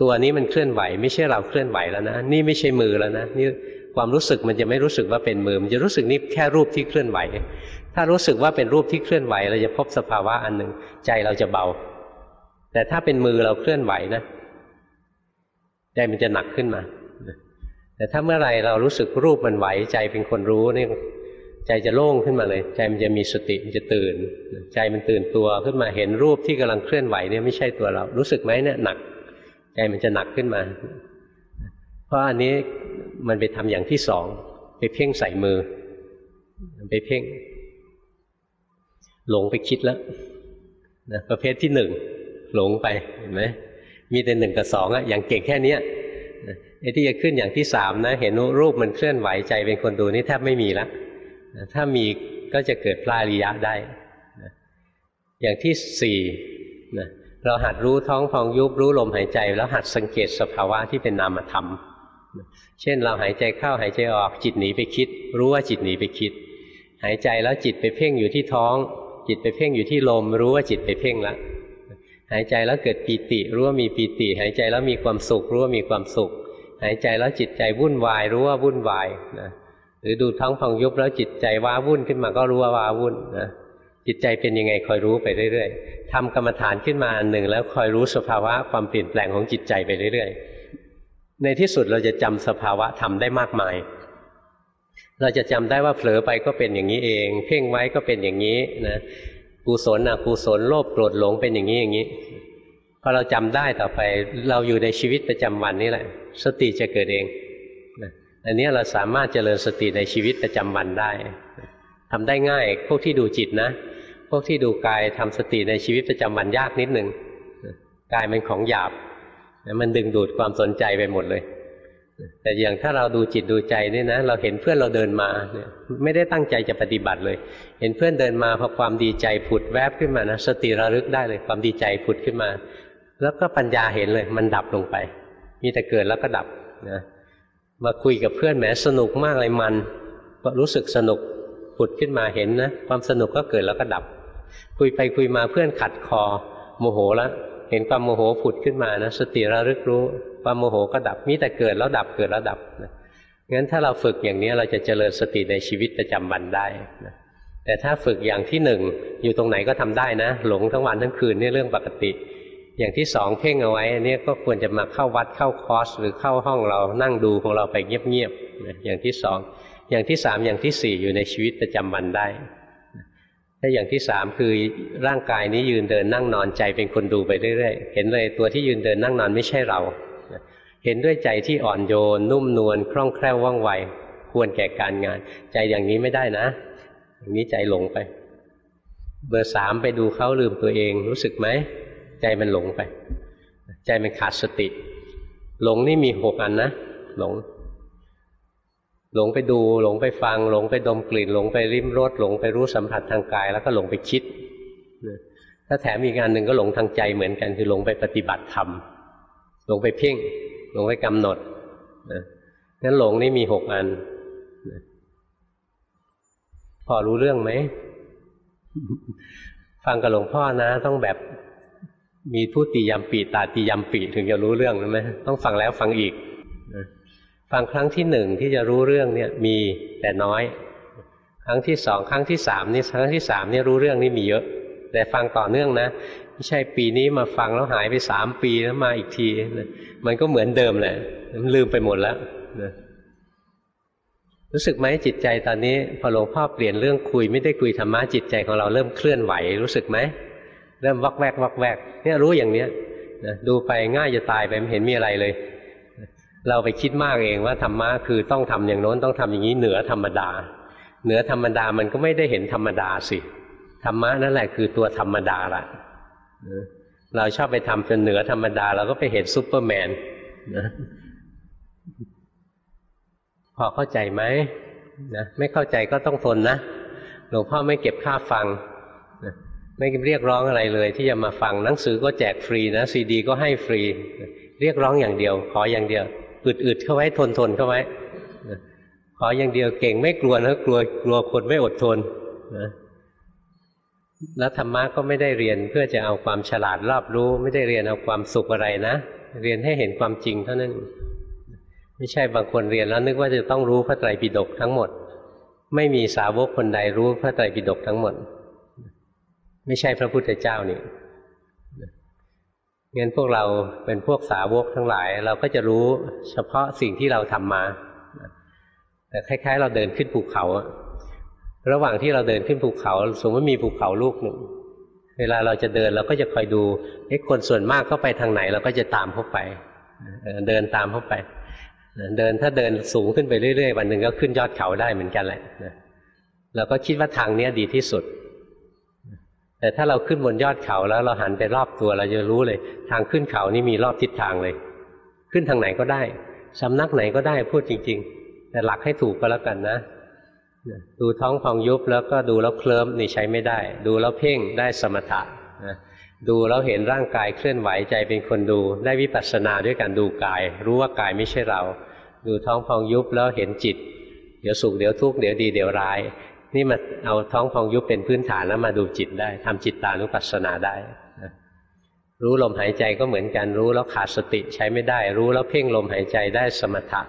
ตัวนี้มันเคลื่อนไหว ไม่ใช่เราเคลื่อนไหวแล้วนะ นี่ไม่ใช่มือแล้วนะนี่ ความรู้สึกมันจะไม่รู้สึกว่าเป็นมือ มันจะรู้สึกนี่แค่รูปที่เคลื่อนไหว ถ้ารู้สึกว่าเป็นรูปที่เคลื่อนไหว เราจะพบสภาวะอันหนึ่งใจเราจะเบา แต่ถ้าเป็นมือเราเคลื่อนไหวนะใจมันจะหนักขึ้นมา แต่ถ้าเมื่อไรเรารู้สึกรูปมันไหว ใจเป็นคนรู้นี่ใจจะโล่งขึ้นมาเลย ใจมันจะมีสติมันจะตื่น ใจมันตื่นตัวขึ้นมาเห็นรูปที่กำลังเคลื่อนไหวเนี่ยไม่ใช่ตัวเรา รู้สึกไหมเนี่ยหนัก ใจมันจะหนักขึ้นมา เพราะอันนี้มันไปทำอย่างที่สอง ไปเพ่งใส่มือ ไปเพ่ง หลงไปคิดแล้วนะประเภทที่หนึ่งหลงไปเห็นไหมมีแต่หนึ่งกับสองอะอย่างเก่งแค่เนี้ยไอ้ที่จะขึ้นอย่างที่สามนะ เห็นรูปมันเคลื่อนไหวใจเป็นคนดูนี่แทบไม่มีล้วถ้ามีก็จะเกิดพระอริยะได้ อย่างที่สี่นะเราหัดรู้ท้องพองยุบรู้ลมหายใจ แล้วหัดสังเกตสภาวะที่เป็นนามธรรม เช่นเราหายใจเข้าหายใจออกจิตหนีไปคิด รู้ว่าจิตหนีไปคิด หายใจแล้วจิตไปเพ่งอยู่ที่ท้อง จิตไปเพ่งอยู่ที่ลม รู้ว่าจิตไปเพ่งละหายใจแล้วเกิดปีติ รู้ว่ามีปีติ หายใจแล้วมีความสุข รู้ว่ามีความสุข หายใจแล้วจิตใจวุ่นวาย รู้ว่าวุ่นวายนะหรือดูท้องพองยุบแล้วจิตใจว้าวุ่นขึ้นมาก็รู้ว่าว้าวุ่นนะจิตใจเป็นยังไงคอยรู้ไปเรื่อยๆทำกรรมฐานขึ้นมาอันหนึ่ง แล้วคอยรู้สภาวะความเปลี่ยนแปลงของจิตใจไปเรื่อยๆ ในที่สุดเราจะจำสภาวะธรรมได้มากมาย เราจะจำได้ว่าเผลอไปก็เป็นอย่างนี้เอง เพ่งไว้ก็เป็นอย่างนี้นะกุศลนะกุศลโลภโกรธหลงเป็นอย่างนี้อย่างนี้พอเราจำได้ต่อไปเราอยู่ในชีวิตประจำวันนี่แหละ สติจะเกิดเองนะอันนี้เราสามารถเจริญสติในชีวิตประจำวันได้ทำได้ง่ายพวกที่ดูจิตนะ พวกที่ดูกายทำสติในชีวิตประจำวันยากนิดหนึ่งกายเป็นของหยาบ มันดึงดูดความสนใจไปหมดเลย แต่อย่างถ้าเราดูจิตดูใจนี่นะ เราเห็นเพื่อนเราเดินมาเนี่ยไม่ได้ตั้งใจจะปฏิบัติเลย เห็นเพื่อนเดินมาพอความดีใจผุดแวบขึ้นมานะสติระลึกได้เลยความดีใจผุดขึ้นมา แล้วก็ปัญญาเห็นเลย มันดับลงไป มีแต่เกิดแล้วก็ดับนะมาคุยกับเพื่อนแหมสนุกมากเลยมันรู้สึกสนุกผุดขึ้นมาเห็นนะ ความสนุกก็เกิดแล้วก็ดับ คุยไปคุยมาเพื่อนขัดคอโมโหแล้ว เห็นความโมโหผุดขึ้นมานะสติระลึกรู้ ความโมโหก็ดับมีแต่เกิดแล้วดับเกิดแล้วดับนะงั้นถ้าเราฝึกอย่างนี้เราจะเจริญสติในชีวิตประจำวันได้นะแต่ถ้าฝึกอย่างที่หนึ่งอยู่ตรงไหนก็ทำได้นะ หลงทั้งวันทั้งคืนนี่เรื่องปกติ อย่างที่สองเพ่งเอาไว้อันนี้ก็ควรจะมาเข้าวัดเข้าคอร์สหรือเข้าห้องเรานั่งดูของเราไปเงียบๆอย่างที่สองอย่างที่สามอย่างที่สี่อยู่ในชีวิตประจำวันได้ ถ้าอย่างที่สามคือร่างกายนี้ยืนเดินนั่งนอนใจเป็นคนดูไปเรื่อยๆ เห็นเลยตัวที่ยืนเดินนั่งนอนไม่ใช่เรา เห็นด้วยใจที่อ่อนโยน นุ่มนวลคล่องแคล่วว่องไว ควรแก่การงาน ใจอย่างนี้ไม่ได้นะ อย่างนี้ใจหลงไป เบอร์สามไปดูเขาลืมตัวเองรู้สึกไหม ใจมันหลงไป ใจมันขาดสติ หลงนี่มีหกอันนะ หลง หลงไปดูหลงไปฟัง หลงไปดมกลิ่น หลงไปริมรสหลงไปรู้สัมผัสทางกาย แล้วก็หลงไปคิดถ้าแถมอีกงานหนึ่งก็หลงทางใจเหมือนกัน คือหลงไปปฏิบัติธรรมหลงไปเพ่ง หลงไปกำหนดนั้นหลงนี่มีหกอันพอรู้เรื่องไหม ฟังกับหลวงพ่อนะ ต้องแบบมีผู้ตียำปีตาตียำปีถึงจะรู้เรื่องใช่ไหมต้องฟังแล้วฟังอีก ฟังครั้งที่หนึ่งที่จะรู้เรื่องเนี่ยมีแต่น้อย ครั้งที่สองครั้งที่สามนี่ครั้งที่สามนี่รู้เรื่องนี่มีเยอะ แต่ฟังต่อเนื่องนะไม่ใช่ปีนี้มาฟังแล้วหายไปสามปีแล้วมาอีกที มันก็เหมือนเดิมแหละมันลืมไปหมดแล้วนะรู้สึกไหมจิตใจตอนนี้พอหลวงพ่อเปลี่ยนเรื่องคุยไม่ได้คุยธรรมะจิตใจของเราเริ่มเคลื่อนไหวรู้สึกไหมเริ่มวักแวกวักแวกเนี่ยรู้อย่างเนี้ยนะดูไปง่ายจะตายไปไม่เห็นมีอะไรเลย เราไปคิดมากเองว่าธรรมะคือต้องทำอย่างโน้นต้องทำอย่างนี้เหนือธรรมดา เหนือธรรมดามันก็ไม่ได้เห็นธรรมดาสิธรรมะนั่นแหละคือตัวธรรมดาละเราชอบไปทำจนเหนือธรรมดา เราก็ไปเห็นซูเปอร์แมนนะพอเข้าใจไหมนะไม่เข้าใจก็ต้องทนนะหลวงพ่อไม่เก็บค่าฟังนะไม่เรียกร้องอะไรเลย ที่จะมาฟังหนังสือก็แจกฟรีนะซีดี ก็ให้ฟรี เรียกร้องอย่างเดียว ขออย่างเดียว อึดๆเข้าไว้ทนทนเข้าไว้ขออย่างเดียวเก่งไม่กลัวนะกลัวกลัวคนไม่อดทนนะแล้วธรรมะก็ไม่ได้เรียนเพื่อจะเอาความฉลาดรอบรู้ ไม่ได้เรียนเอาความสุขอะไรนะ เรียนให้เห็นความจริงเท่านั้น ไม่ใช่บางคนเรียนแล้วนึกว่าจะต้องรู้พระไตรปิฎกทั้งหมด ไม่มีสาวกคนใดรู้พระไตรปิฎกทั้งหมด ไม่ใช่พระพุทธเจ้านี่ งั้นพวกเราเป็นพวกสาวกทั้งหลาย เราก็จะรู้เฉพาะสิ่งที่เราทำมา แต่คล้าย ๆ เราเดินขึ้นภูเขา ระหว่างที่เราเดินขึ้นภูเขา สมมติมีภูเขาลูกหนึ่ง เวลาเราจะเดินเราก็จะคอยดูไอ้คนส่วนมากเขาไปทางไหน เราก็จะตามเข้าไป เดินตามเข้าไป เดินถ้าเดินสูงขึ้นไปเรื่อยๆ วันหนึ่งก็ขึ้นยอดเขาได้เหมือนกันแหละเราก็คิดว่าทางนี้ดีที่สุด แต่ถ้าเราขึ้นบนยอดเขาแล้วเราหันไปรอบตัวเราจะรู้เลย ทางขึ้นเขานี่มีรอบทิศทางเลย ขึ้นทางไหนก็ได้สำนักไหนก็ได้พูดจริง ๆ แต่หลักให้ถูกก็แล้วกันนะดูท้องพองยุบแล้วก็ดูแล้วเคลิ้มนี่ใช้ไม่ได้ ดูแล้วเพ่งได้สมถะดูแล้วเห็นร่างกายเคลื่อนไหวใจเป็นคนดู ได้วิปัสสนาด้วยการดูกาย รู้ว่ากายไม่ใช่เรา ดูท้องพองยุบแล้วเห็นจิต เดี๋ยวสุขเดี๋ยวทุกข์เดี๋ยวดีเดี๋ยวร้าย นี่มาเอาท้องพองยุบเป็นพื้นฐานแล้วมาดูจิตได้ทำจิตตานุปัสสนาได้รู้ลมหายใจก็เหมือนกันรู้แล้วขาดสติใช้ไม่ได้ รู้แล้วเพ่งลมหายใจได้สมถะ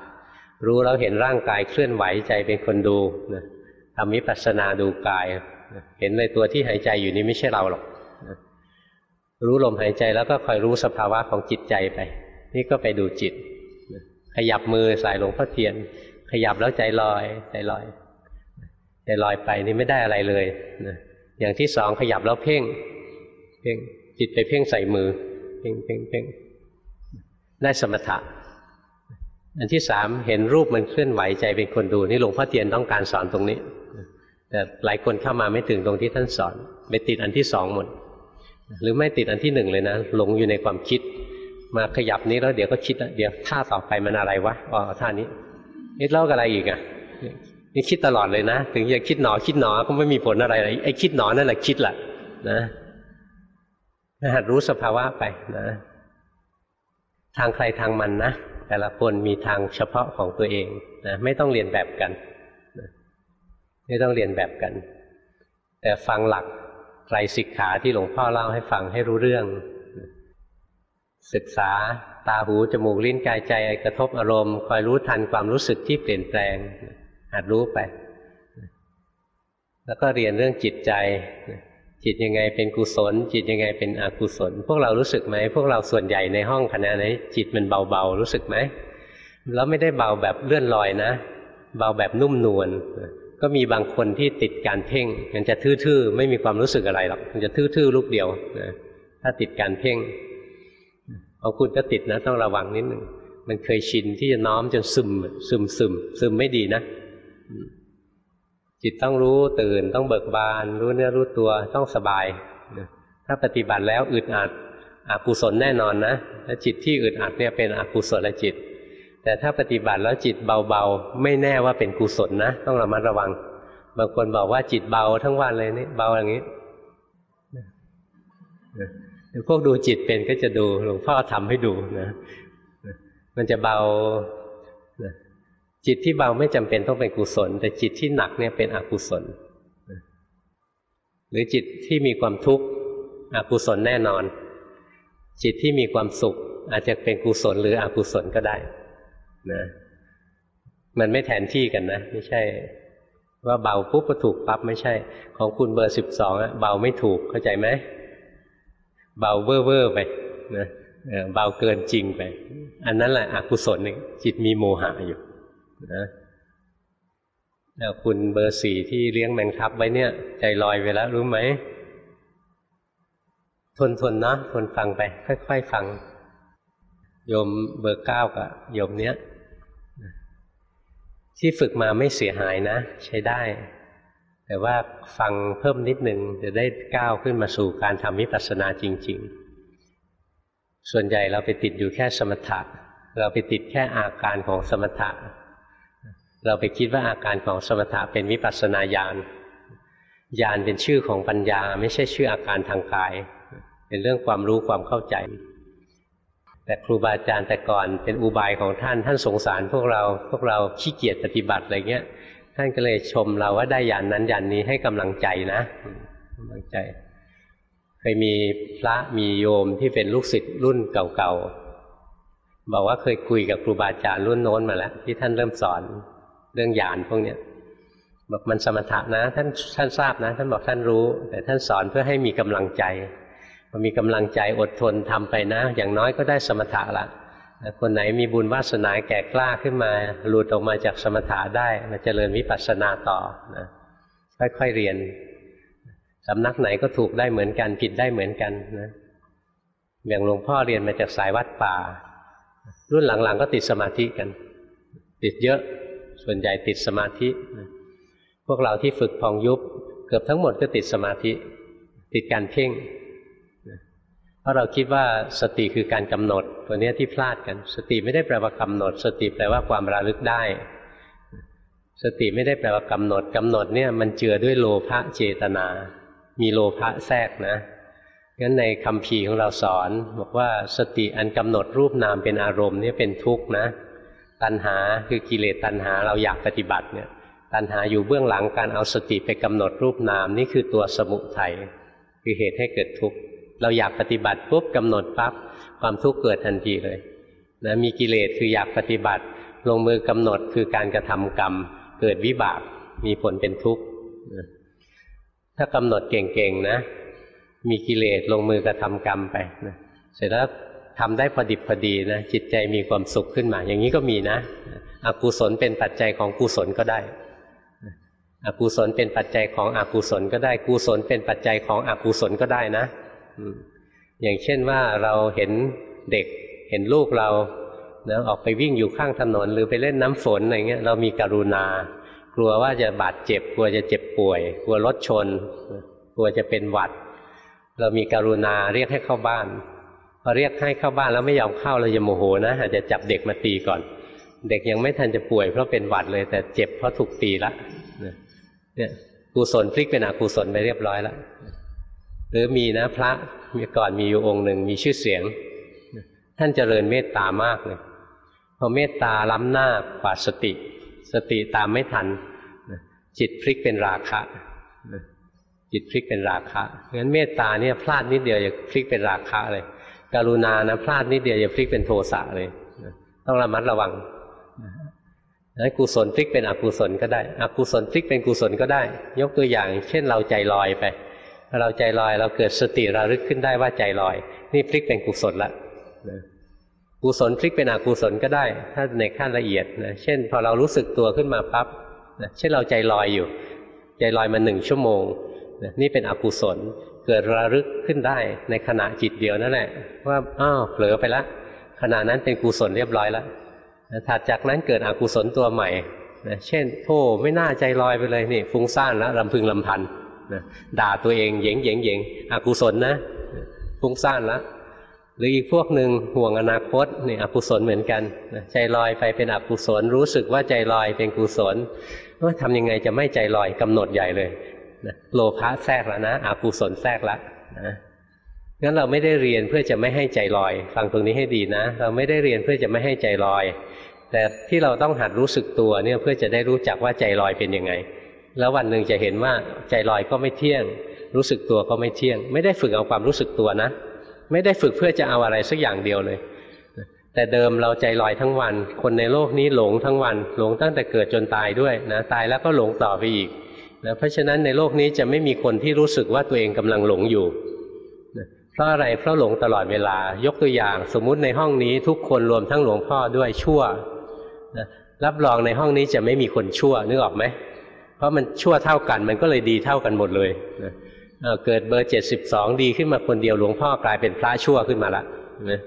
รู้แล้วเห็นร่างกายเคลื่อนไหวใจเป็นคนดูนะทำวิปัสสนาดูกายนะเห็นในตัวที่หายใจอยู่นี้ไม่ใช่เราหรอกนะรู้ลมหายใจแล้วก็คอยรู้สภาวะของจิตใจไป นี่ก็ไปดูจิตนะขยับมือสายหลวงพ่อเทียน ขยับแล้วใจลอยใจลอย ใจลอยไปนี่ไม่ได้อะไรเลยนะอย่างที่สองขยับแล้วเพ่ง เพ่งจิตไปเพ่งใส่มือ เพ่งเพ่งเพ่งได้สมถะ อันที่สามเห็นรูปมันเคลื่อนไหวใจเป็นคนดูนี่หลวงพ่อเทียนต้องการสอนตรงนี้ แต่หลายคนเข้ามาไม่ถึงตรงที่ท่านสอนไปติดอันที่สองหมด หรือไม่ติดอันที่หนึ่งเลยนะหลงอยู่ในความคิด มาขยับนี้แล้วเดี๋ยวก็คิดเดี๋ยวท่าต่อไปมันอะไรวะอ๋อท่านี้นี่เล่ากับอะไรอีกอะ นี่คิดตลอดเลยนะ ถึงจะคิดหนอคิดหนอก็ไม่มีผลอะไรเลยไอ้คิดหนอนั่นแหละคิดแหละนะหัดรู้สภาวะไปนะ ทางใครทางมันนะแต่ละคนมีทางเฉพาะของตัวเองนะไม่ต้องเรียนแบบกันนะไม่ต้องเรียนแบบกัน แต่ฟังหลักไตรสิกขาที่หลวงพ่อเล่าให้ฟังให้รู้เรื่อง ศึกษาตาหูจมูกลิ้นกายใจกระทบอารมณ์ คอยรู้ทันความรู้สึกที่เปลี่ยนแปลง หัดรู้ไป แล้วก็เรียนเรื่องจิตใจ จิตยังไงเป็นกุศล จิตยังไงเป็นอกุศล พวกเรารู้สึกไหม พวกเราส่วนใหญ่ในห้องคณะนี้จิตมันเบาๆ รู้สึกไหม แล้วไม่ได้เบาแบบเลื่อนลอยนะ เบาแบบนุ่มนวลก็มีบางคนที่ติดการเพ่ง มันจะทื่อๆ ไม่มีความรู้สึกอะไรหรอก มันจะทื่อๆ ลูกเดียวนะถ้าติดการเพ่งเอาคุณก็ติดนะ ต้องระวังนิดหนึ่ง มันเคยชินที่จะน้อมจนซึมซึมซึมซึมไม่ดีนะ จิตต้องรู้ตื่นต้องเบิกบาน รู้เนื้อรู้ตัวต้องสบาย ถ้าปฏิบัติแล้วอึดอัดอกุศลแน่นอนนะและจิตที่อึดอัดเนี่ยเป็นอกุศลจิต แต่ถ้าปฏิบัติแล้วจิตเบาๆ ไม่แน่ว่าเป็นกุศลนะ ต้องระมัดระวัง บางคนบอกว่าจิตเบาทั้งวันเลยนี่เบาอย่างนี้พวกดูจิตเป็นก็จะดูหลวงพ่อทำให้ดูนะมันจะเบา จิตที่เบาไม่จำเป็นต้องเป็นกุศล แต่จิตที่หนักเนี่ยเป็นอกุศล หรือจิตที่มีความทุกข์อกุศลแน่นอน จิตที่มีความสุข อาจจะเป็นกุศลหรืออกุศลก็ได้นะมันไม่แทนที่กันนะ ไม่ใช่ ว่าเบาปุ๊บก็ถูกปั๊บไม่ใช่ ของคุณเบอร์สิบสองอะเบาไม่ถูกเข้าใจไหมเบาเว่อร์เวอร์ไปนะเบาเกินจริงไป อันนั้นแหละอกุศลนี่จิตมีโมหะอยู่ นะแล้วคุณเบอร์สี่ที่เลี้ยงแมงทับไว้เนี่ย ใจลอยไปแล้วรู้ไหม ทนทนนะทนฟังไป ค่อยๆฟัง โยมเบอร์เก้ากับโยมเนี้ยที่ฝึกมาไม่เสียหายนะ ใช้ได้ แต่ว่าฟังเพิ่มนิดนึงจะได้ก้าวขึ้นมาสู่การทำวิปัสสนาจริง ๆ ส่วนใหญ่เราไปติดอยู่แค่สมถะ เราไปติดแค่อาการของสมถะ เราไปคิดว่าอาการของสมถะเป็นวิปัสสนาญาณญาณเป็นชื่อของปัญญา ไม่ใช่ชื่ออาการทางกาย เป็นเรื่องความรู้ความเข้าใจ แต่ครูบาอาจารย์แต่ก่อนเป็นอุบายของท่านท่านสงสารพวกเราพวกเราขี้เกียจปฏิบัติอะไรเงี้ย ท่านก็เลยชมเราว่าได้ยานนั้นยานนี้ให้กำลังใจนะกำลังใจ เคยมีพระมีโยมที่เป็นลูกศิษย์รุ่นเก่าๆบอกว่าเคยคุยกับครูบาอาจารย์รุ่นโน้นมาแล้วที่ท่านเริ่มสอน เรื่องยานพวกเนี้ยบอกมันสมถะนะ ท่านท่านทราบนะ ท่านบอกท่านรู้ แต่ท่านสอนเพื่อให้มีกำลังใจพอมีกำลังใจอดทนทำไปนะ อย่างน้อยก็ได้สมถะละคนไหนมีบุญวาสนาแก่กล้าขึ้นมา หลุดออกมาจากสมถะได้มาเจริญวิปัสสนาต่อนะค่อยๆเรียนสำนักไหนก็ถูกได้เหมือนกันผิดได้เหมือนกันนะอย่างหลวงพ่อเรียนมาจากสายวัดป่า รุ่นหลังๆก็ติดสมาธิกัน ติดเยอะ ส่วนใหญ่ติดสมาธิ พวกเราที่ฝึกพองยุบ เกือบทั้งหมดก็ติดสมาธิ ติดการเพ่งเพราะเราคิดว่าสติคือการกำหนด ตัวนี้ที่พลาดกัน สติไม่ได้แปลว่ากำหนด สติแปลว่าความระลึกได้ สติไม่ได้แปลว่ากำหนดกำหนดเนี่ยมันเจือด้วยโลภะเจตนา มีโลภะแทรกนะงั้นในคำพีของเราสอน บอกว่าสติอันกำหนดรูปนามเป็นอารมณ์นี่เป็นทุกข์นะ ตัณหาคือกิเลสตัณหาเราอยากปฏิบัติเนี่ยตัณหาอยู่เบื้องหลังการเอาสติไปกำหนดรูปนาม นี่คือตัวสมุทัยคือเหตุให้เกิดทุกข์เราอยากปฏิบัติปุ๊บกำหนดปั๊บความทุกข์เกิดทันทีเลยนะมีกิเลสคืออยากปฏิบัติ ลงมือกำหนดคือการกระทำกรรม เกิดวิบากมีผลเป็นทุกข์ถ้ากำหนดเก่งๆนะ มีกิเลสลงมือกระทำกรรมไปนะเสร็จแล้ว ทำได้พอดิบพอดีนะจิตใจมีความสุขขึ้นมา อย่างนี้ก็มีนะอกุศลเป็นปัจจัยของกุศลก็ได้อกุศลเป็นปัจจัยของอกุศลก็ได้กุศลเป็นปัจจัยของอกุศลก็ได้นะอย่างเช่นว่าเราเห็นเด็กเห็นลูกเราเนะออกไปวิ่งอยู่ข้างถนน หรือไปเล่นน้ำฝนอะไรเงี้ยเรามีกรุณา กลัวว่าจะบาดเจ็บ กลัวจะเจ็บป่วย กลัวรถชน กลัวจะเป็นหวัด เรามีกรุณาเรียกให้เข้าบ้าน อเรียกให้เข้าบ้านแล้วไม่ยอมเข้าเราจะโมโหนะอาจจะจับเด็กมาตีก่อน เด็กยังไม่ทันจะป่วยเพราะเป็นหวัดเลย แต่เจ็บเพราะถูกตีละเนี่ยกุศลพลิกเป็นอกุศลไปเรียบร้อยแล้วหรือมีนะพระมีก่อนมีอยู่องค์หนึ่งมีชื่อเสียง ท่านเจริญเมตตามากเลยพอเมตตาล้ำหน้ากว่าสติ สติตามไม่ทันจิตพลิกเป็นราคะจิตพลิกเป็นราคะงั้นเมตตาเนี่ยพลาดนิดเดียวจะพลิกเป็นราคะเลย กรุณานะพลาดนิดเดียวจะพลิกเป็นโทสะเลยต้องระมัดระวังนั้นกุศลพลิกเป็นอกุศลก็ได้ อกุศลพลิกเป็นกุศลก็ได้ ยกตัวอย่าง เช่นเราใจลอยไปเราใจลอยเราเกิดสติระลึกขึ้นได้ว่าใจลอย นี่พลิกเป็นกุศลละกุศลพลิกเป็นอกุศลก็ได้ ถ้าในขั้นละเอียดนะเช่น พอเรารู้สึกตัวขึ้นมาปั๊บนะเช่นเราใจลอยอยู่ ใจลอยมาหนึ่งชั่วโมงนะนี่เป็นอกุศล เกิดระลึกขึ้นได้ในขณะจิตเดียวนั่นแหละ ว่าอ้าวเผลอไปละขณะนั้นเป็นกุศลเรียบร้อยแล้วถัดจากนั้นเกิดอกุศลตัวใหม่นะเช่นโธ่ไม่น่าใจลอยไปเลยนี่ฟุ้งซ่านแล้วลำพึงลำพันนะด่าตัวเองเหยงเหยงเหยงอกุศลนะฟุ้งซ่านแล้วหรืออีกพวกหนึ่งห่วงอนาคตนี่อกุศลเหมือนกันใจลอยไปเป็นอกุศล รู้สึกว่าใจลอยเป็นกุศลว่าทำยังไงจะไม่ใจลอยกำหนดใหญ่เลย นะโลภะแทรกแล้วนะอกุศลแทรกแล้วนะงั้นเราไม่ได้เรียนเพื่อจะไม่ให้ใจลอย ฟังตรงนี้ให้ดีนะ เราไม่ได้เรียนเพื่อจะไม่ให้ใจลอย แต่ที่เราต้องหัดรู้สึกตัวเนี่ยเพื่อจะได้รู้จักว่าใจลอยเป็นยังไง แล้ววันหนึ่งจะเห็นว่าใจลอยก็ไม่เที่ยง รู้สึกตัวก็ไม่เที่ยง ไม่ได้ฝึกเอาความรู้สึกตัวนะ ไม่ได้ฝึกเพื่อจะเอาอะไรสักอย่างเดียวเลยแแต่เดิมเราใจลอยทั้งวัน คนในโลกนี้หลงทั้งวัน หลงตั้งแต่เกิดจนตายด้วยนะ ตายแล้วก็หลงต่อไปอีก นะเพราะฉะนั้นในโลกนี้จะไม่มีคนที่รู้สึกว่าตัวเองกำลังหลงอยู่นะเพราะอะไรเพราะหลงตลอดเวลายกตัวอย่าง สมมุติในห้องนี้ทุกคนรวมทั้งหลวงพ่อด้วยชั่วนะรับรองในห้องนี้จะไม่มีคนชั่วนึกออกไหมเพราะมันชั่วเท่ากันมันก็เลยดีเท่ากันหมดเลยนะเกิดเบอร์เจ็ดสิบสองดีขึ้นมาคนเดียวหลวงพ่อกลายเป็นพระชั่วขึ้นมาละนะ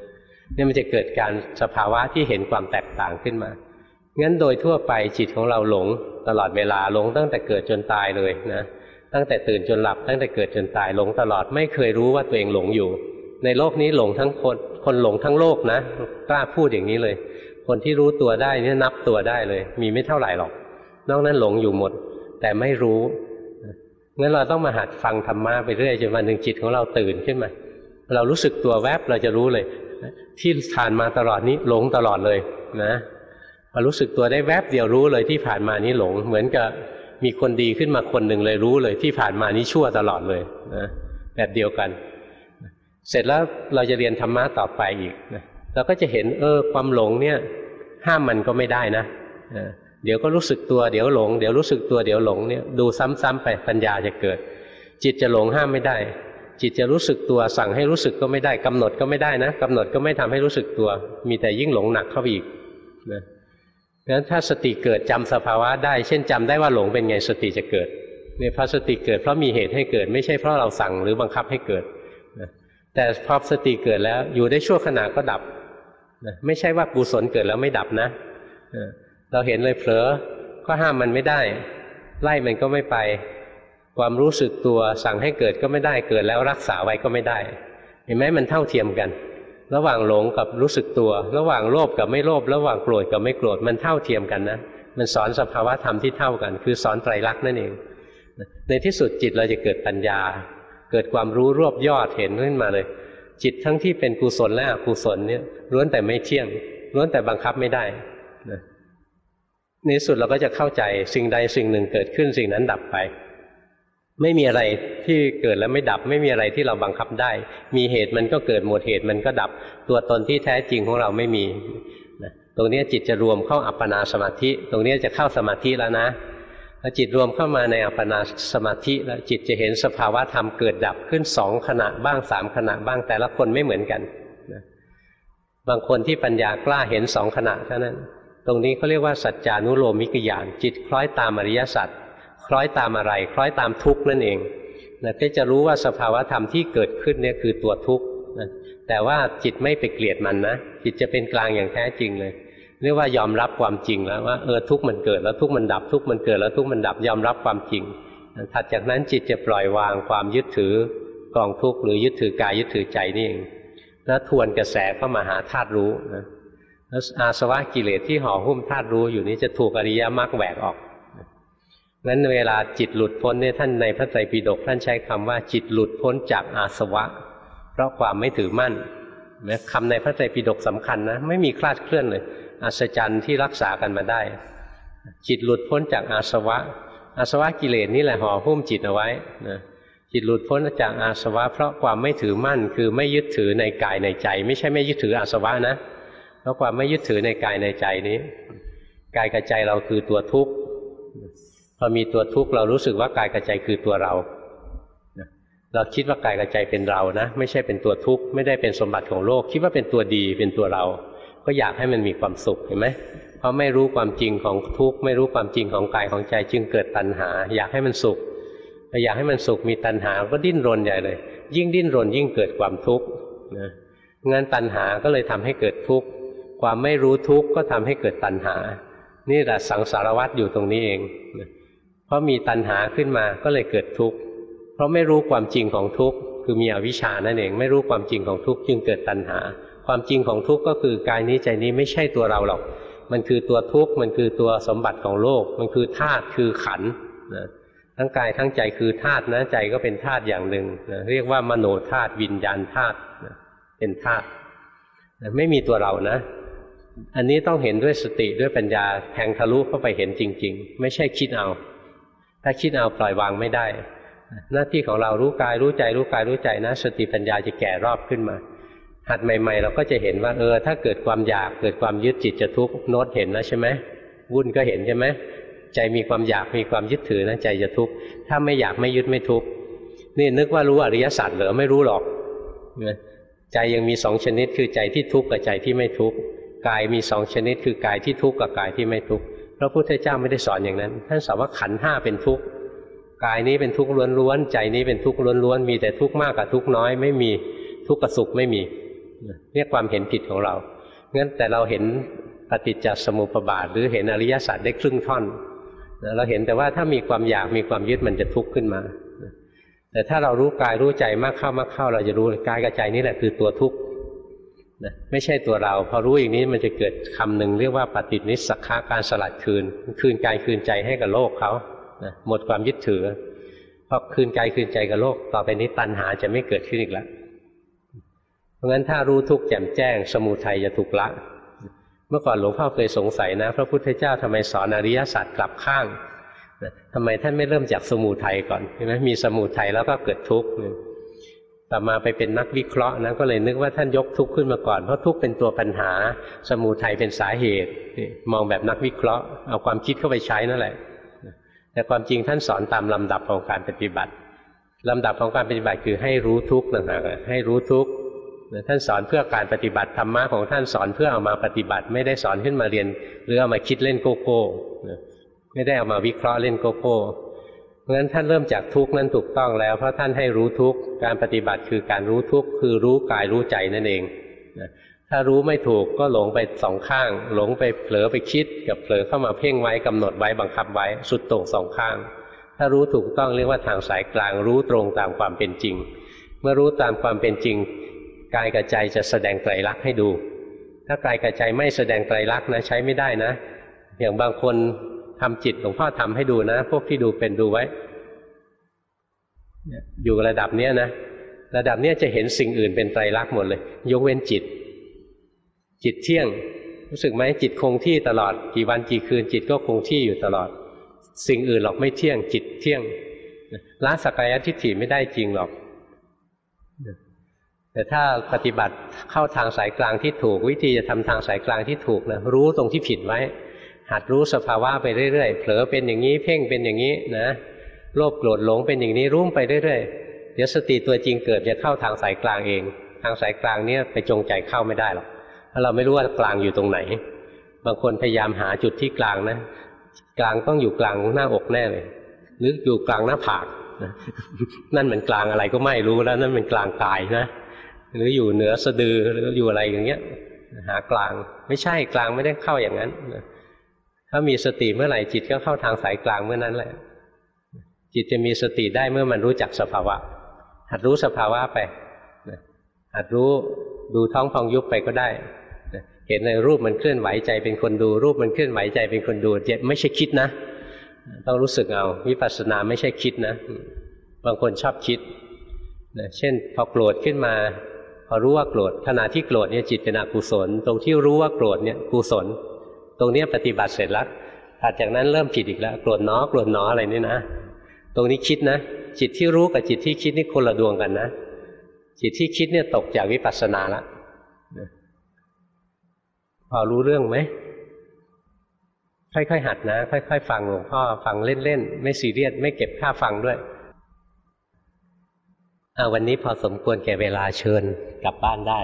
นี่มันจะเกิดการสภาวะที่เห็นความแตกต่างขึ้นมา งั้นโดยทั่วไปจิตของเราหลง ตลอดเวลาหลงตั้งแต่เกิดจนตายเลยนะตั้งแต่ตื่นจนหลับตั้งแต่เกิดจนตายหลงตลอดไม่เคยรู้ว่าตัวเองหลงอยู่ ในโลกนี้หลงทั้งคนคนหลงทั้งโลกนะกล้าพูดอย่างนี้เลย คนที่รู้ตัวได้นี่นับตัวได้เลย มีไม่เท่าไหร่หรอก นอกนั้นหลงอยู่หมด แต่ไม่รู้งั้นเราต้องมาหัดฟังธรรมะไปเรื่อยจนวันหนึ่งจิตของเราตื่นขึ้นมา เรารู้สึกตัวแวบเราจะรู้เลย ที่ผ่านมาตลอดนี้หลงตลอดเลยนะ พอรู้สึกตัวได้แวบเดียวรู้เลยที่ผ่านมานี้หลง เหมือนกับมีคนดีขึ้นมาคนหนึ่งเลยรู้เลยที่ผ่านมานี้ชั่วตลอดเลยนะแบบเดียวกัน เสร็จแล้วเราจะเรียนธรรมะต่อไปอีกนะเราก็จะเห็นเออความหลงเนี่ย ห้ามมันก็ไม่ได้นะเดี๋ยวก็รู้สึกตัวเดี๋ยวหลง เดี๋ยวรู้สึกตัวเดี๋ยวหลงเนี่ยดูซ้ำๆไปปัญญาจะเกิด จิตจะหลงห้ามไม่ได้ จิตจะรู้สึกตัวสั่งให้รู้สึกก็ไม่ได้กำหนดก็ไม่ได้นะกำหนดก็ไม่ทำให้รู้สึกตัว มีแต่ยิ่งหลงหนักเข้าไปอีกนะ งั้นถ้าสติเกิดจำสภาวะได้ เช่นจำได้ว่าหลงเป็นไงสติจะเกิดเนี่ยพอสติเกิดเพราะมีเหตุให้เกิด ไม่ใช่เพราะเราสั่งหรือบังคับให้เกิดแต่พอสติเกิดแล้วอยู่ได้ชั่วขณะก็ดับไม่ใช่ว่ากุศลเกิดแล้วไม่ดับนะเราเห็นเลยเผลอก็ห้ามมันไม่ได้ ไล่มันก็ไม่ไป ความรู้สึกตัวสั่งให้เกิดก็ไม่ได้เกิดแล้วรักษาไว้ก็ไม่ได้ เห็นไหมมันเท่าเทียมกัน ระหว่างหลงกับรู้สึกตัว ระหว่างโลภกับไม่โลภระหว่างโกรธกับไม่โกรธมันเท่าเทียมกันนะมันสอนสภาวะธรรมที่เท่ากัน คือสอนไตรลักษณ์นั่นเอง ในที่สุดจิตเราจะเกิดปัญญา เกิดความรู้รวบยอดเห็นขึ้นมาเลย จิตทั้งที่เป็นกุศลและอกุศลเนี่ยล้วนแต่ไม่เที่ยงล้วนแต่บังคับไม่ได้ในที่สุดเราก็จะเข้าใจสิ่งใดสิ่งหนึ่งเกิดขึ้นสิ่งนั้นดับไป ไม่มีอะไรที่เกิดแล้วไม่ดับ ไม่มีอะไรที่เราบังคับได้ มีเหตุมันก็เกิดหมดเหตุมันก็ดับ ตัวตนที่แท้จริงของเราไม่มีตรงนี้จิตจะรวมเข้าอัปปนาสมาธิ ตรงนี้จะเข้าสมาธิแล้วนะพอจิตรวมเข้ามาในอัปปนาสมาธิแล้วจิตจะเห็นสภาวะธรรมเกิดดับขึ้นสองขณะบ้างสามขณะบ้างแต่ละคนไม่เหมือนกันบางคนที่ปัญญากล้าเห็นสองขณะเท่านั้น ตรงนี้เขาเรียกว่าสัจจานุโลมิกยานจิตคล้อยตามอริยสัจ ล้อยตามอะไร คล้อยตามทุกข์นั่นเองนะก็จะรู้ว่าสภาวะธรรมที่เกิดขึ้นเนี่ยคือตัวทุกข์นะแต่ว่าจิตไม่ไปเกลียดมันนะจิตจะเป็นกลางอย่างแท้จริงเลยเรียกว่ายอมรับความจริงแล้วว่าเออทุกข์มันเกิดแล้วทุกข์มันดับทุกข์มันเกิดแล้วทุกข์มันดับยอมรับความจริงถัดจากนั้นจิตจะปล่อยวางความยึดถือกองทุกข์หรือยึดถือกายยึดถือใจนี่เองแล้วทวนกระแสเข้ามาหาธาตุรู้นะแล้วอาสวะกิเลสที่ห่อหุ้มธาตุรู้อยู่นี้จะถูกอริยมรรคแหวกออก งั้นเวลาจิตหลุดพ้นเนี่ยท่านในพระไตรปิฎกท่านใช้คำว่าจิตหลุดพ้นจากอาสวะ เพราะความไม่ถือมั่นนะคำในพระไตรปิฎกสำคัญนะไม่มีคลาดเคลื่อนเลยอัศจรรย์ที่รักษากันมาได้ จิตหลุดพ้นจากอาสวะ อาสวะกิเลสนี่แหละห่อหุ้มจิตเอาไว้นะจิตหลุดพ้นจากอาสวะ เพราะความไม่ถือมั่น คือไม่ยึดถือในกายในใจ ไม่ใช่ไม่ยึดถืออาสวะนะ เพราะความไม่ยึดถือในกายในใจนี้ กายกับใจเราคือตัวทุกข์ พอมีตัวทุกข์เรารู้สึกว่ากายกับใจคือตัวเราเราคิดว่ากายกับใจเป็นเรานะ ไม่ใช่เป็นตัวทุกข์ไม่ได้เป็นสมบัติของโลก คิดว่าเป็นตัวดีเป็นตัวเรา ก็อยากให้มันมีความสุขเห็นไหมเพราะไม่รู้ความจริงของทุกข์ไม่รู้ความจริงของกายของใจจึงเกิดตัณหา อยากให้มันสุขอยากให้มันสุขมีตัณหาก็ดิ้นรนใหญ่เลย ยิ่งดิ้นรนยิ่งเกิดความทุกข์นะงั้นตัณหาก็เลยทำให้เกิดทุกข์ความไม่รู้ทุกข์ก็ทำให้เกิดตัณหา นี่แหละสังสารวัฏอยู่ตรงนี้เองนะ เพราะมีตัณหาขึ้นมาก็เลยเกิดทุกข์ เพราะไม่รู้ความจริงของทุกข์คือมีอวิชชานั่นเอง ไม่รู้ความจริงของทุกข์จึงเกิดตัณหา ความจริงของทุกข์ก็คือกายนี้ใจนี้ไม่ใช่ตัวเราหรอก มันคือตัวทุกข์ มันคือตัวสมบัติของโลก มันคือธาตุคือขันนะทั้งกายทั้งใจคือธาตุนะใจก็เป็นธาตุอย่างหนึ่งนะเรียกว่ามโนธาตุวิญญาณธาตุนะเป็นธาตุนะไม่มีตัวเรานะ อันนี้ต้องเห็นด้วยสติด้วยปัญญาแทงทะลุเข้าไปเห็นจริง ๆ ไม่ใช่คิดเอา ถ้าคิดเอาปล่อยวางไม่ได้ หน้าที่ของเรารู้กายรู้ใจรู้กายรู้ใจนะ สติปัญญาจะแก่รอบขึ้นมา หัดใหม่ ๆ เราก็จะเห็นว่าเออ ถ้าเกิดความอยากเกิดความยึดจิตจะทุกข์โน้ตเห็นนะใช่ไหมวุ่นก็เห็นใช่ไหมใจมีความอยากมีความยึดถือนะใจจะทุกข์ถ้าไม่อยากไม่ยึดไม่ทุกข์นี่นึกว่ารู้อริยสัจเหรอไม่รู้หรอกใจยังมีสองชนิดคือใจที่ทุกข์กับใจที่ไม่ทุกข์กายมีสองชนิดคือกายที่ทุกข์กับกายที่ไม่ทุกข์ พระพุทธเจ้าไม่ได้สอนอย่างนั้น ท่านสอนว่าขันห้าเป็นทุกข์กายนี้เป็นทุกข์ล้วนๆใจนี้เป็นทุกข์ล้วนๆมีแต่ทุกข์มากกับทุกข์น้อย ไม่มีทุกข์กับสุขไม่มีเรียความเห็นผิดของเรางั้นแต่เราเห็นปฏิจจสมุปบาท หรือเห็นอริยสัจได้ครึ่งท่อนเราเห็นแต่ว่าถ้ามีความอยากมีความยึดมันจะทุกข์ขึ้นมาแต่ถ้าเรารู้กายรู้ใจมากเข้ามากเข้า เราจะรู้กายกับใจนี่แหละคือตัวทุกข์ นะไม่ใช่ตัวเราพอรู้อย่างนี้มันจะเกิดคำหนึ่งเรียกว่าปฏินิสักขาการสลัดคืน คืนกายคืนใจให้กับโลกเขานะหมดความยึดถือพอคืนกายคืนใจกับโลก ต่อไปนี้ตัณหาจะไม่เกิดขึ้นอีกแล้วเพราะงั้นถ้ารู้ทุกข์แจ่มแจ้ง สมุทัยจะถูกละ เมื่อก่อนหลวงพ่อเคยสงสัยนะ พระพุทธเจ้าทำไมสอนอริยสัจกลับข้างทำไมท่านไม่เริ่มจากสมุทัยก่อนใช่ไหมมีสมุทัยแล้วก็เกิดทุกข์ ต่อมาไปเป็นนักวิเคราะห์นะก็เลยนึกว่าท่านยกทุกข์ขึ้นมาก่อนเพราะทุกข์เป็นตัวปัญหา สมุทัยเป็นสาเหตุ มองแบบนักวิเคราะห์เอาความคิดเข้าไปใช้นั่นแหละ แต่ความจริงท่านสอนตามลำดับของการปฏิบัติลำดับของการปฏิบัติคือให้รู้ทุกข์นะฮะให้รู้ทุกข์ท่านสอนเพื่อการปฏิบัติธรรมะของท่านสอนเพื่อเอามาปฏิบัติ ไม่ได้สอนขึ้นมาเรียน หรือเอามาคิดเล่นโกโก้ไม่ได้เอามาวิเคราะห์เล่นโกโก้ ราะฉะนั้นท่านเริ่มจากทุกข์นั้นถูกต้องแล้ว เพราะท่านให้รู้ทุกข์การปฏิบัติคือการรู้ทุกข์คือรู้กายรู้ใจนั่นเองถ้ารู้ไม่ถูกก็หลงไปสองข้าง หลงไปเผลอไปคิด กับเผลอเข้ามาเพ่งไว้กำหนดไว้บังคับไว้สุดโต่งสองข้าง ถ้ารู้ถูกต้องเรียกว่าทางสายกลางรู้ตรงตามความเป็นจริง เมื่อรู้ตามความเป็นจริงกายกับใจจะแสดงไตรลักษณ์ให้ดู ถ้ากายกับใจไม่แสดงไตรลักษณ์นะใช้ไม่ได้นะ อย่างบางคน ทำจิตหลวงพ่อทำให้ดูนะ พวกที่ดูเป็นดูไว้ อยู่ระดับเนี้ยนะ ระดับเนี้ยจะเห็นสิ่งอื่นเป็นไตรลักษณ์หมดเลย ยกเว้นจิต จิตเที่ยง รู้สึกไหมจิตคงที่ตลอด กี่วันกี่คืน จิตก็คงที่อยู่ตลอด สิ่งอื่นหรอกไม่เที่ยง จิตเที่ยงละสักายทิฏฐิไม่ได้จริงหรอก แต่ถ้าปฏิบัติเข้าทางสายกลางที่ถูก วิธีจะทำทางสายกลางที่ถูกนะรู้ตรงที่ผิดไว้ หัดรู้สภาวะไปเรื่อยๆ เผลอเป็นอย่างนี้เพ่งเป็นอย่างนี้นะ โลภโกรธหลงเป็นอย่างนี้รู้ไปเรื่อยๆ เดี๋ยวสติตัวจริงเกิดจะเข้าทางสายกลางเอง ทางสายกลางเนี้ยไปจงใจเข้าไม่ได้หรอก เพราะเราไม่รู้ว่ากลางอยู่ตรงไหน บางคนพยายามหาจุดที่กลางนะ กลางต้องอยู่กลางหน้าอกแน่เลย หรืออยู่กลางหน้าผากนะนั่นมันกลางอะไรก็ไม่รู้แล้ว นั่นเป็นกลางกายนะ หรืออยู่เหนือสะดือหรืออยู่อะไรอย่างเงี้ย หากลางไม่ใช่กลางไม่ได้เข้าอย่างนั้น ถ้ามีสติเมื่อไหร่จิตก็เข้าทางสายกลางเมื่อนั้นแหละ จิตจะมีสติได้เมื่อมันรู้จักสภาวะ หัดรู้สภาวะไปหัดรู้ดูท้องพองยุบไปก็ได้เห็นในรูปมันเคลื่อนไหวใจเป็นคนดูรูปมันเคลื่อนไหวใจเป็นคนดูเจ็ไม่ใช่คิดนะ ต้องรู้สึกเอาวิปัสสนาไม่ใช่คิดนะ บางคนชอบคิดเช่น พอโกรธขึ้นมา พอรู้ว่าโกรธขณะที่โกรธเนี่ยจิตเป็นอกุศล ตรงที่รู้ว่าโกรธเนี่ยกุศล ตรงนี้ปฏิบัติเสร็จแล้วถัดจากนั้นเริ่มผิดอีกแล้วโกรธน้อโกรธน้ออะไรนี่นะ ตรงนี้คิดนะ จิตที่รู้กับจิตที่คิดนี่คนละดวงกันนะ จิตที่คิดเนี่ยตกจากวิปัสสนาละพอรู้เรื่องไหมค่อยๆหัดนะ ค่อยๆฟังหลวงพ่อฟังเล่นๆ ไม่ซีเรียสไม่เก็บค่าฟังด้วยวันนี้พอสมควรแก่เวลาเชิญกลับบ้านได้